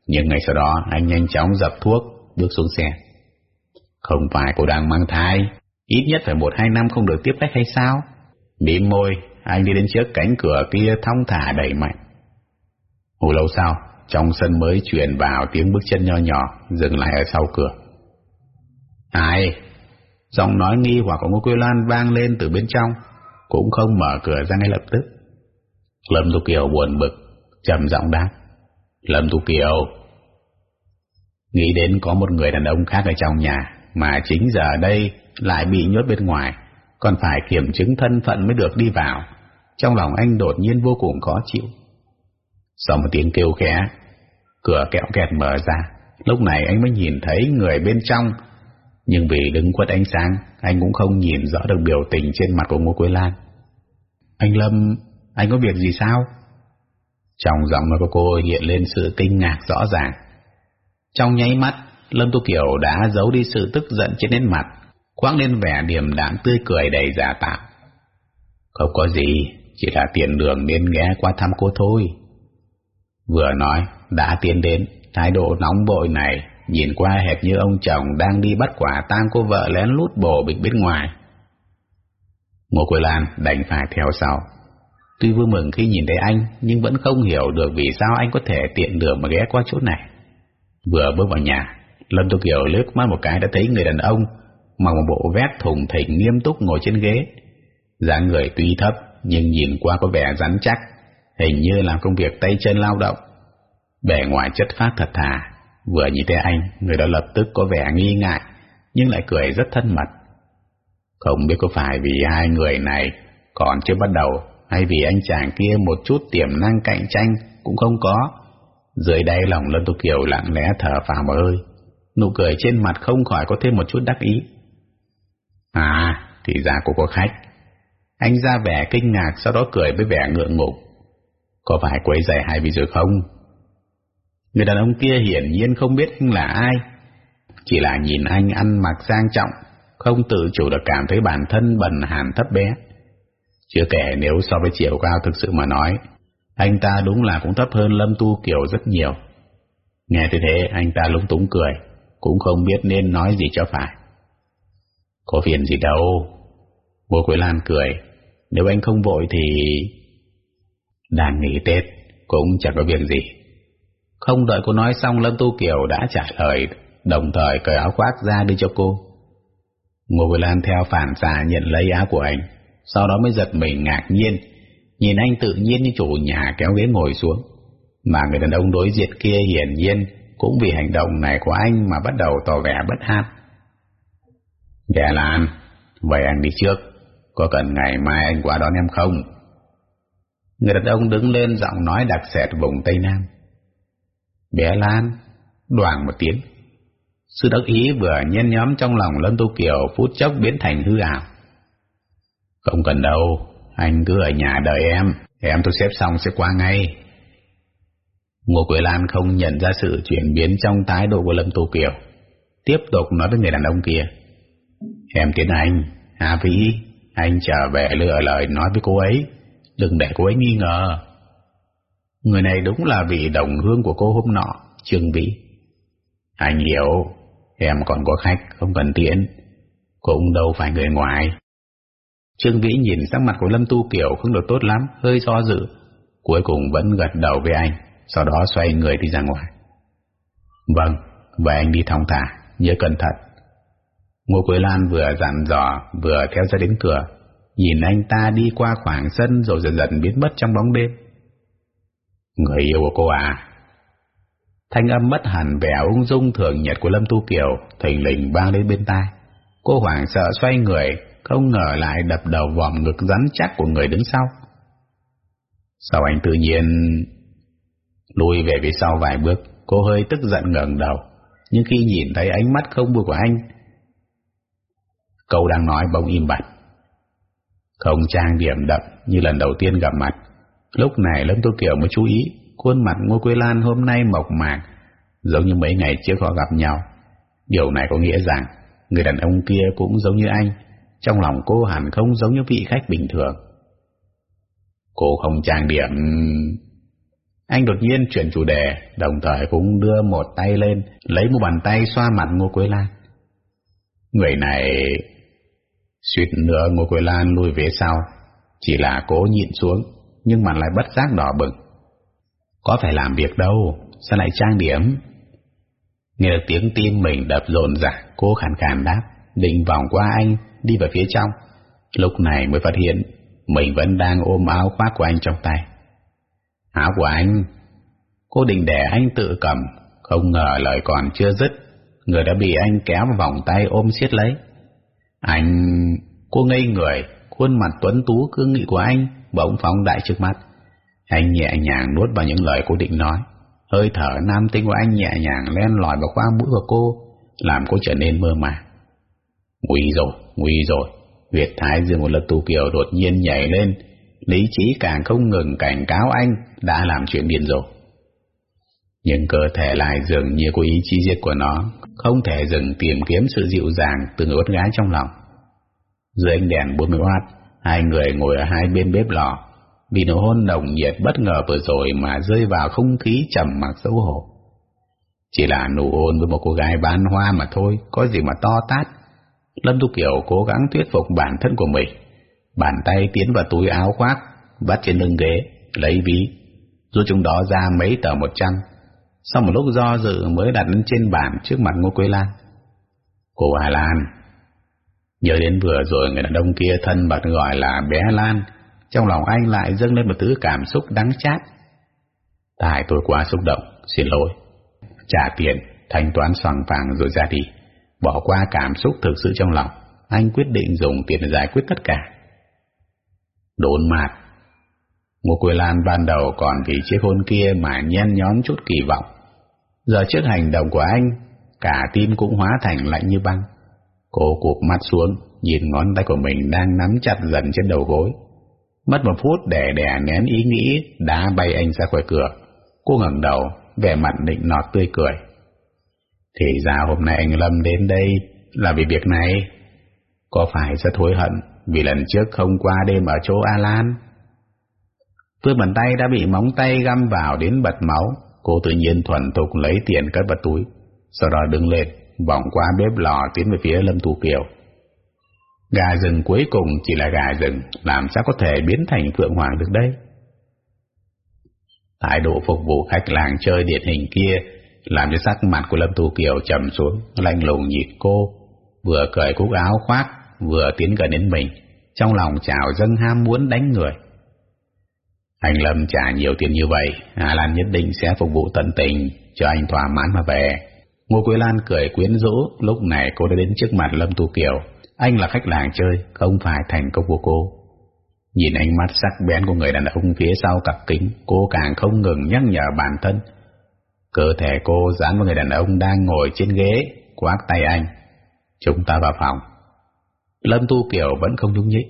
Nhưng ngày sau đó anh nhanh chóng dập thuốc, bước xuống xe. Không phải cô đang mang thai, ít nhất phải một hai năm không được tiếp khách hay sao? Mỉm môi, anh đi đến trước cánh cửa kia thong thả đẩy mạnh. Hồi lâu sau, trong sân mới truyền vào tiếng bước chân nho nhỏ, dừng lại ở sau cửa. Ai? Giọng nói nghi hoặc của Ngô Quế Loan vang lên từ bên trong, cũng không mở cửa ra ngay lập tức. Lâm Tu Kiều buồn bực, trầm giọng đáp. Lâm Tu Kiều. Nghĩ đến có một người đàn ông khác ở trong nhà, mà chính giờ đây lại bị nhốt bên ngoài, còn phải kiểm chứng thân phận mới được đi vào. Trong lòng anh đột nhiên vô cùng khó chịu. Sau một tiếng kêu khẽ, cửa kẹo kẹt mở ra. Lúc này anh mới nhìn thấy người bên trong, nhưng vì đứng quất ánh sáng, anh cũng không nhìn rõ được biểu tình trên mặt của Ngô Quế Lan. Anh Lâm, anh có việc gì sao? Trong giọng nói của cô hiện lên sự kinh ngạc rõ ràng. Trong nháy mắt, Lâm Tu Kiều đã giấu đi sự tức giận trên nét mặt, khoác lên vẻ điềm đạm tươi cười đầy giả tạo. Không có gì, chỉ là tiện đường nên ghé qua thăm cô thôi. Vừa nói, đã tiến đến, thái độ nóng bội này, nhìn qua hệt như ông chồng đang đi bắt quả tang cô vợ lén lút bổ bịch bên ngoài. Ngô Quế Lan đành phải theo sau. Tuy vui mừng khi nhìn thấy anh, nhưng vẫn không hiểu được vì sao anh có thể tiện đường mà ghé qua chỗ này. Vừa bước vào nhà, Lâm Tô Kiều lướt mắt một cái đã thấy người đàn ông mặc một bộ vét thùng thình nghiêm túc ngồi trên ghế. dáng người tuy thấp nhưng nhìn qua có vẻ rắn chắc, hình như làm công việc tay chân lao động. Bề ngoài chất phát thật thà, vừa nhìn thấy anh, người đó lập tức có vẻ nghi ngại, nhưng lại cười rất thân mật. Không biết có phải vì hai người này còn chưa bắt đầu, hay vì anh chàng kia một chút tiềm năng cạnh tranh cũng không có. Dưới đây lòng Lân Tu Kiều lặng lẽ thở phào một hơi. Nụ cười trên mặt không khỏi có thêm một chút đắc ý. À, thì ra cô có khách. Anh ra vẻ kinh ngạc sau đó cười với vẻ ngượng ngùng. Có phải quấy rầy hai vị rồi không? Người đàn ông kia hiển nhiên không biết anh là ai. Chỉ là nhìn anh ăn mặc sang trọng, không tự chủ được cảm thấy bản thân bần hàn thấp bé. Chưa kể nếu so với chiều cao thực sự mà nói, anh ta đúng là cũng thấp hơn Lâm Tu Kiều rất nhiều. Nghe thế thế anh ta lúng túng cười, cũng không biết nên nói gì cho phải. Có phiền gì đâu. Bố Quế Lan cười, nếu anh không vội thì... Đang nghỉ Tết, cũng chẳng có việc gì. Không đợi cô nói xong Lâm Tu Kiều đã trả lời, đồng thời cởi áo khoác ra đi cho cô. Ngô Quế Lan theo phản xạ nhận lấy áo của anh, sau đó mới giật mình ngạc nhiên, nhìn anh tự nhiên như chủ nhà kéo ghế ngồi xuống. Mà người đàn ông đối diện kia hiển nhiên cũng vì hành động này của anh mà bắt đầu tỏ vẻ bất an. là Lan, vậy anh đi trước, có cần ngày mai anh qua đón em không? Người đàn ông đứng lên giọng nói đặc sệt vùng Tây Nam. Bé Lan, đoàn một tiếng. Sự đắc ý vừa nhen nhóm trong lòng Lâm Tu Kiều phút chốc biến thành hư ảo. Không cần đâu, anh cứ ở nhà đợi em, em tôi xếp xong sẽ qua ngay. Ngô Quế Lan không nhận ra sự chuyển biến trong thái độ của Lâm Tu Kiều. Tiếp tục nói với người đàn ông kia. Em tiến anh, Hà Vĩ, anh trở về lựa lời nói với cô ấy, đừng để cô ấy nghi ngờ. Người này đúng là vị đồng hương của cô hôm nọ, Trương Vĩ. Anh hiểu, em còn có khách, không cần tiễn, cũng đâu phải người ngoài. Trương Vĩ nhìn sắc mặt của Lâm Tu Kiều không được tốt lắm, hơi do dự, cuối cùng vẫn gật đầu với anh, sau đó xoay người đi ra ngoài. Vâng, và anh đi thong thả, nhớ cẩn thận. Ngô Quế Lan vừa dặn dò vừa theo ra đến cửa, nhìn anh ta đi qua khoảng sân rồi dần dần biến mất trong bóng đêm. Người yêu của cô à? Thanh âm mất hẳn vẻ ung dung thường nhật của Lâm Tu Kiều, thình lình vang lên bên tai. Cô hoảng sợ xoay người, không ngờ lại đập đầu vòm ngực rắn chắc của người đứng sau. Sao anh tự nhiên lùi về phía sau vài bước, cô hơi tức giận ngẩng đầu, nhưng khi nhìn thấy ánh mắt không vui của anh, Câu đang nói bỗng im bặt. Không trang điểm đậm như lần đầu tiên gặp mặt. Lúc này Lâm Tô Kiều mới chú ý, khuôn mặt Ngô Quế Lan hôm nay mộc mạc, giống như mấy ngày trước họ gặp nhau. Điều này có nghĩa rằng, người đàn ông kia cũng giống như anh, trong lòng cô hẳn không giống như vị khách bình thường. Cô không trang điểm... Anh đột nhiên chuyển chủ đề, đồng thời cũng đưa một tay lên, lấy một bàn tay xoa mặt Ngô Quế Lan. Người này Suýt nữa Ngô Quế Lan lùi về sau, chỉ là cố nhịn xuống, nhưng mặt lại bất giác đỏ bừng. Có phải làm việc đâu, sao lại trang điểm? Nghe được tiếng tim mình đập rộn rã, cô khàn khàn đáp, định vòng qua anh, đi vào phía trong. Lúc này mới phát hiện, mình vẫn đang ôm áo khoác của anh trong tay. Áo của anh, cô định để anh tự cầm, không ngờ lời còn chưa dứt, người đã bị anh kéo vào vòng tay ôm siết lấy. Anh... Cô ngây người, khuôn mặt tuấn tú cương nghị của anh bỗng phóng đại trước mắt. Anh nhẹ nhàng nuốt vào những lời cô định nói. Hơi thở nam tinh của anh nhẹ nhàng len lỏi vào khoang mũi của cô, làm cô trở nên mơ màng. Nguy rồi, nguy rồi. Việt Thái Dương của Lật Tu Kiều đột nhiên nhảy lên, lý trí càng không ngừng cảnh cáo anh đã làm chuyện điên rồi. Nhưng cơ thể lại dường như có ý chí giết của nó, không thể dừng tìm kiếm sự dịu dàng từ người con gái trong lòng. Dưới ánh đèn 40W, hai người ngồi ở hai bên bếp lò, vì nụ hôn nồng nhiệt bất ngờ vừa rồi mà rơi vào không khí trầm mặc xấu hổ. Chỉ là nụ hôn với một cô gái bán hoa mà thôi, có gì mà to tát. Lâm Tu Kiều cố gắng thuyết phục bản thân của mình. Bàn tay tiến vào túi áo khoác, vắt trên lưng ghế, lấy ví, rút trong đó ra mấy tờ một trăm sau một lúc do dự mới đặt lên trên bàn trước mặt Ngô Quế Lan. Cô Hà Lan. Nhớ đến vừa rồi người đàn ông kia thân mật gọi là bé Lan, trong lòng anh lại dâng lên một thứ cảm xúc đắng chát. Tại tôi quá xúc động, xin lỗi. Trả tiền, thanh toán soàng vàng rồi ra đi. Bỏ qua cảm xúc thực sự trong lòng, anh quyết định dùng tiền để giải quyết tất cả. Đốn mạt, Ngô Quế Lan ban đầu còn vì chiếc hôn kia mà nhen nhóm chút kỳ vọng. Giờ trước hành động của anh, cả tim cũng hóa thành lạnh như băng. Cô cụp mắt xuống, nhìn ngón tay của mình đang nắm chặt dần trên đầu gối. Mất một phút để đè nén ý nghĩ đã bay anh ra khỏi cửa. Cô ngẩng đầu, vẻ mặt định nọt tươi cười. Thì ra hôm nay anh Lâm đến đây là vì việc này. Có phải rất hối hận vì lần trước không qua đêm ở chỗ Alan? Phương bàn tay đã bị móng tay găm vào đến bật máu. Cô tự nhiên thuần thục lấy tiền cất vào túi. Sau đó đứng lên, vòng qua bếp lò tiến về phía Lâm Thu Kiều. Gà rừng cuối cùng chỉ là gà rừng, làm sao có thể biến thành Phượng Hoàng được đây? Thái độ phục vụ khách làng chơi điển hình kia làm cho sắc mặt của Lâm Thu Kiều trầm xuống, lanh lùng nhìn cô, vừa cởi cúc áo khoác, vừa tiến gần đến mình, trong lòng trào dâng ham muốn đánh người. Anh Lâm trả nhiều tiền như vậy, Hà Lan nhất định sẽ phục vụ tận tình cho anh thỏa mãn mà về. Ngô Quế Lan cười quyến rũ, lúc này cô đã đến trước mặt Lâm Tu Kiều. Anh là khách làng chơi, không phải thành công của cô. Nhìn ánh mắt sắc bén của người đàn ông phía sau cặp kính, cô càng không ngừng nhắc nhở bản thân. Cơ thể cô dán vào người đàn ông đang ngồi trên ghế, quát tay anh. Chúng ta vào phòng. Lâm Tu Kiều vẫn không nhúc nhích.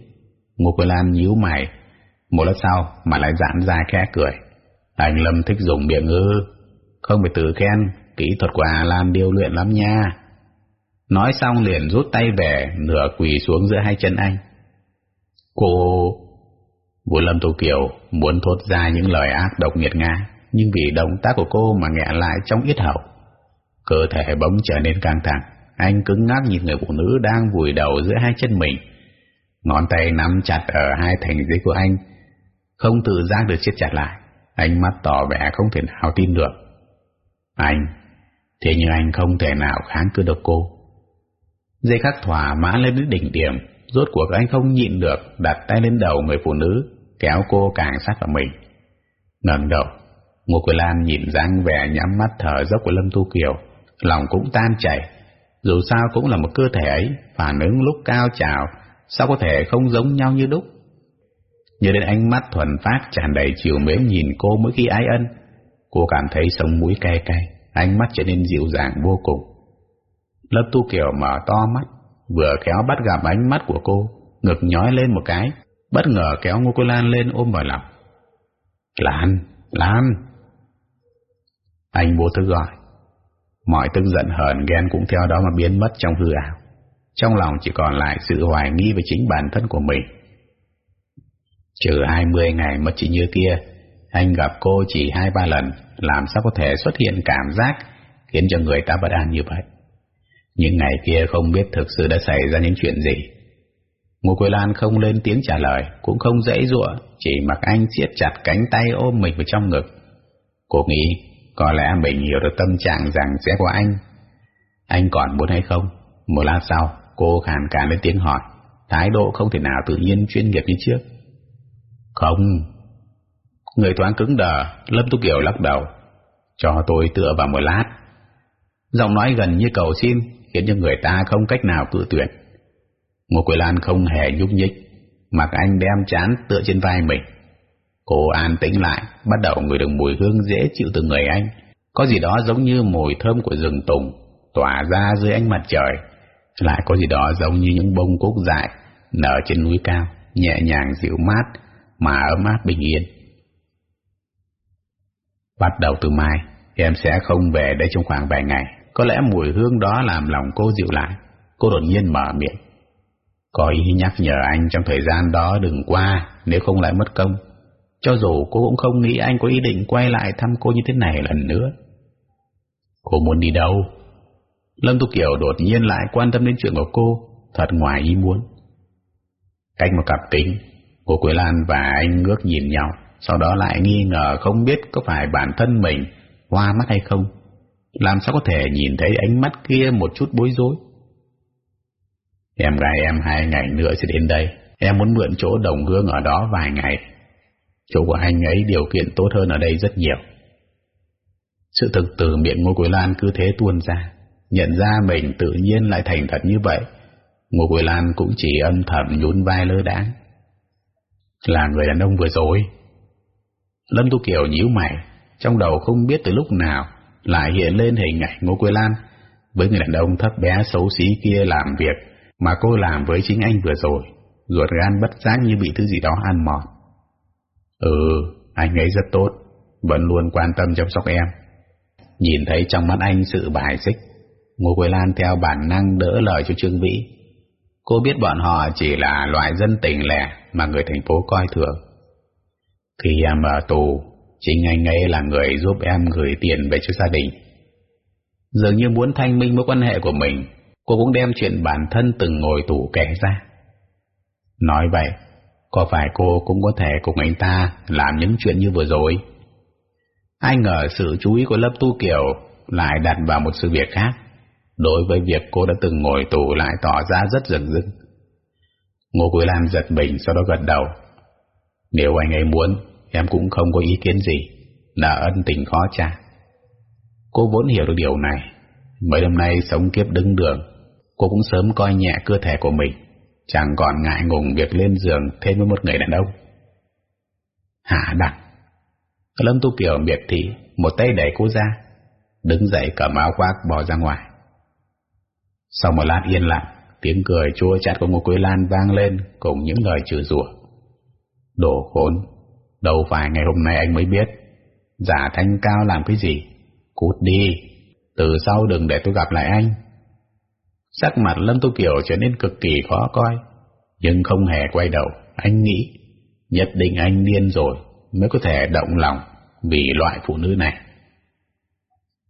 Ngô Quế Lan nhíu mày. Một lát sau mà lại giãn ra khẽ cười. Anh Lâm thích dùng miệng ư. Không phải tự khen, kỹ thuật của Hà Lan điêu luyện lắm nha. Nói xong liền rút tay về, nửa quỳ xuống giữa hai chân anh. Cô... Vũ Lâm Tu Kiều muốn thốt ra những lời ác độc nghiệt ngã, nhưng vì động tác của cô mà nghẹn lại trong ít hậu. Cơ thể bỗng trở nên căng thẳng, anh cứng ngắc nhìn người phụ nữ đang vùi đầu giữa hai chân mình. Ngón tay nắm chặt ở hai thành dưới của anh, không tự giác được siết chặt lại. Ánh mắt tỏ vẻ không thể nào tin được. Anh, thế nhưng anh không thể nào kháng cự được cô. Dây khắc thỏa mãn lên đến đỉnh điểm, rốt cuộc anh không nhịn được đặt tay lên đầu người phụ nữ, kéo cô càng sát vào mình. ngẩng đầu, Ngô Quỳ Lan nhìn dáng vẻ nhắm mắt thở dốc của Lâm Tu Kiều, lòng cũng tan chảy. Dù sao cũng là một cơ thể ấy, phản ứng lúc cao trào, sao có thể không giống nhau như đúc. Nhớ đến ánh mắt thuần phát tràn đầy chiều mến nhìn cô mỗi khi ái ân, cô cảm thấy sống mũi cay cay, ánh mắt trở nên dịu dàng vô cùng. lớp Tu kiểu mở to mắt, vừa khéo bắt gặp ánh mắt của cô, ngực nhói lên một cái, bất ngờ kéo Ngô Cô Lan lên ôm vào lòng. Lan, Lan! Anh vô thức gọi. Mọi tức giận hờn ghen cũng theo đó mà biến mất trong hư ảo. Trong lòng chỉ còn lại sự hoài nghi về chính bản thân của mình. Trừ 20 ngày mất trí như kia, anh gặp cô chỉ hai ba lần, làm sao có thể xuất hiện cảm giác khiến cho người ta bất an như vậy. Những ngày kia không biết thực sự đã xảy ra những chuyện gì. Ngô Quế Lan không lên tiếng trả lời, cũng không dãy dụa, chỉ mặc anh siết chặt cánh tay ôm mình vào trong ngực. Cô nghĩ có lẽ mình hiểu được tâm trạng rằng sẽ của anh. Anh còn muốn hay không? Một lát sau, cô khàn cả lên tiếng hỏi, thái độ không thể nào tự nhiên chuyên nghiệp như trước. Không. Người thoáng cứng đờ, Lâm Tu Kiều lắc đầu. Cho tôi tựa vào một lát. Giọng nói gần như cầu xin, khiến cho người ta không cách nào cự tuyệt. Ngô Quỳ Lan không hề nhúc nhích, mặc anh đem chán tựa trên vai mình. Cô an tĩnh lại, bắt đầu ngửi được mùi hương dễ chịu từ người anh. Có gì đó giống như mùi thơm của rừng tùng, tỏa ra dưới ánh mặt trời. Lại có gì đó giống như những bông cúc dại, nở trên núi cao, nhẹ nhàng dịu mát, mà ấm áp bình yên. Bắt đầu từ mai, em sẽ không về đây trong khoảng vài ngày. Có lẽ mùi hương đó làm lòng cô dịu lại. Cô đột nhiên mở miệng. Có ý nhắc nhở anh trong thời gian đó đừng qua, nếu không lại mất công. Cho dù cô cũng không nghĩ anh có ý định quay lại thăm cô như thế này lần nữa. Cô muốn đi đâu? Lâm Tu Kiều đột nhiên lại quan tâm đến chuyện của cô, thật ngoài ý muốn. Cách một cặp tính, cô Quế Lan và anh ngước nhìn nhau, sau đó lại nghi ngờ không biết có phải bản thân mình hoa mắt hay không. Làm sao có thể nhìn thấy ánh mắt kia một chút bối rối? Em gái em hai ngày nữa sẽ đến đây. Em muốn mượn chỗ đồng hương ở đó vài ngày. Chỗ của anh ấy điều kiện tốt hơn ở đây rất nhiều. Sự thực từ miệng Ngô Quế Lan cứ thế tuôn ra. Nhận ra mình tự nhiên lại thành thật như vậy. Ngô Quế Lan cũng chỉ âm thầm nhún vai lơ đáng là người đàn ông vừa rồi. Lâm Tu Kiều nhíu mày, trong đầu không biết từ lúc nào lại hiện lên hình ảnh Ngô Quế Lan với người đàn ông thấp bé xấu xí kia làm việc mà cô làm với chính anh vừa rồi, ruột gan bất giác như bị thứ gì đó ăn mòn. Ừ, anh ấy rất tốt, vẫn luôn quan tâm chăm sóc em. Nhìn thấy trong mắt anh sự bài xích, Ngô Quế Lan theo bản năng đỡ lời cho Trương Vĩ. Cô biết bọn họ chỉ là loại dân tình lẻ mà người thành phố coi thường. Khi em ở tù, chính anh ấy là người giúp em gửi tiền về cho gia đình. Dường như muốn thanh minh mối quan hệ của mình, cô cũng đem chuyện bản thân từng ngồi tù kể ra. Nói vậy, có phải cô cũng có thể cùng anh ta làm những chuyện như vừa rồi? Ai ngờ sự chú ý của Lâm Tu kiểu lại đặt vào một sự việc khác. Đối với việc cô đã từng ngồi tù lại tỏ ra rất rừng rưng. Ngô Quế Lam giật mình sau đó gật đầu. Nếu anh ấy muốn, em cũng không có ý kiến gì. Là ân tình khó trả. Cô vốn hiểu được điều này. Mấy năm nay sống kiếp đứng đường, cô cũng sớm coi nhẹ cơ thể của mình, chẳng còn ngại ngùng việc lên giường thêm với một người đàn ông. Hạ đặng. Lâm Tu Kiều miệt thị, một tay đẩy cô ra, đứng dậy cầm áo khoác bỏ ra ngoài. Sau một lát yên lặng, tiếng cười chua chát của Ngô Quế Lan vang lên cùng những lời chửi rủa. Đồ khốn, đâu phải ngày hôm nay anh mới biết, giả thanh cao làm cái gì? Cút đi, từ sau đừng để tôi gặp lại anh. Sắc mặt Lâm Tu Kiều trở nên cực kỳ khó coi, nhưng không hề quay đầu, anh nghĩ, nhất định anh điên rồi mới có thể động lòng vì loại phụ nữ này.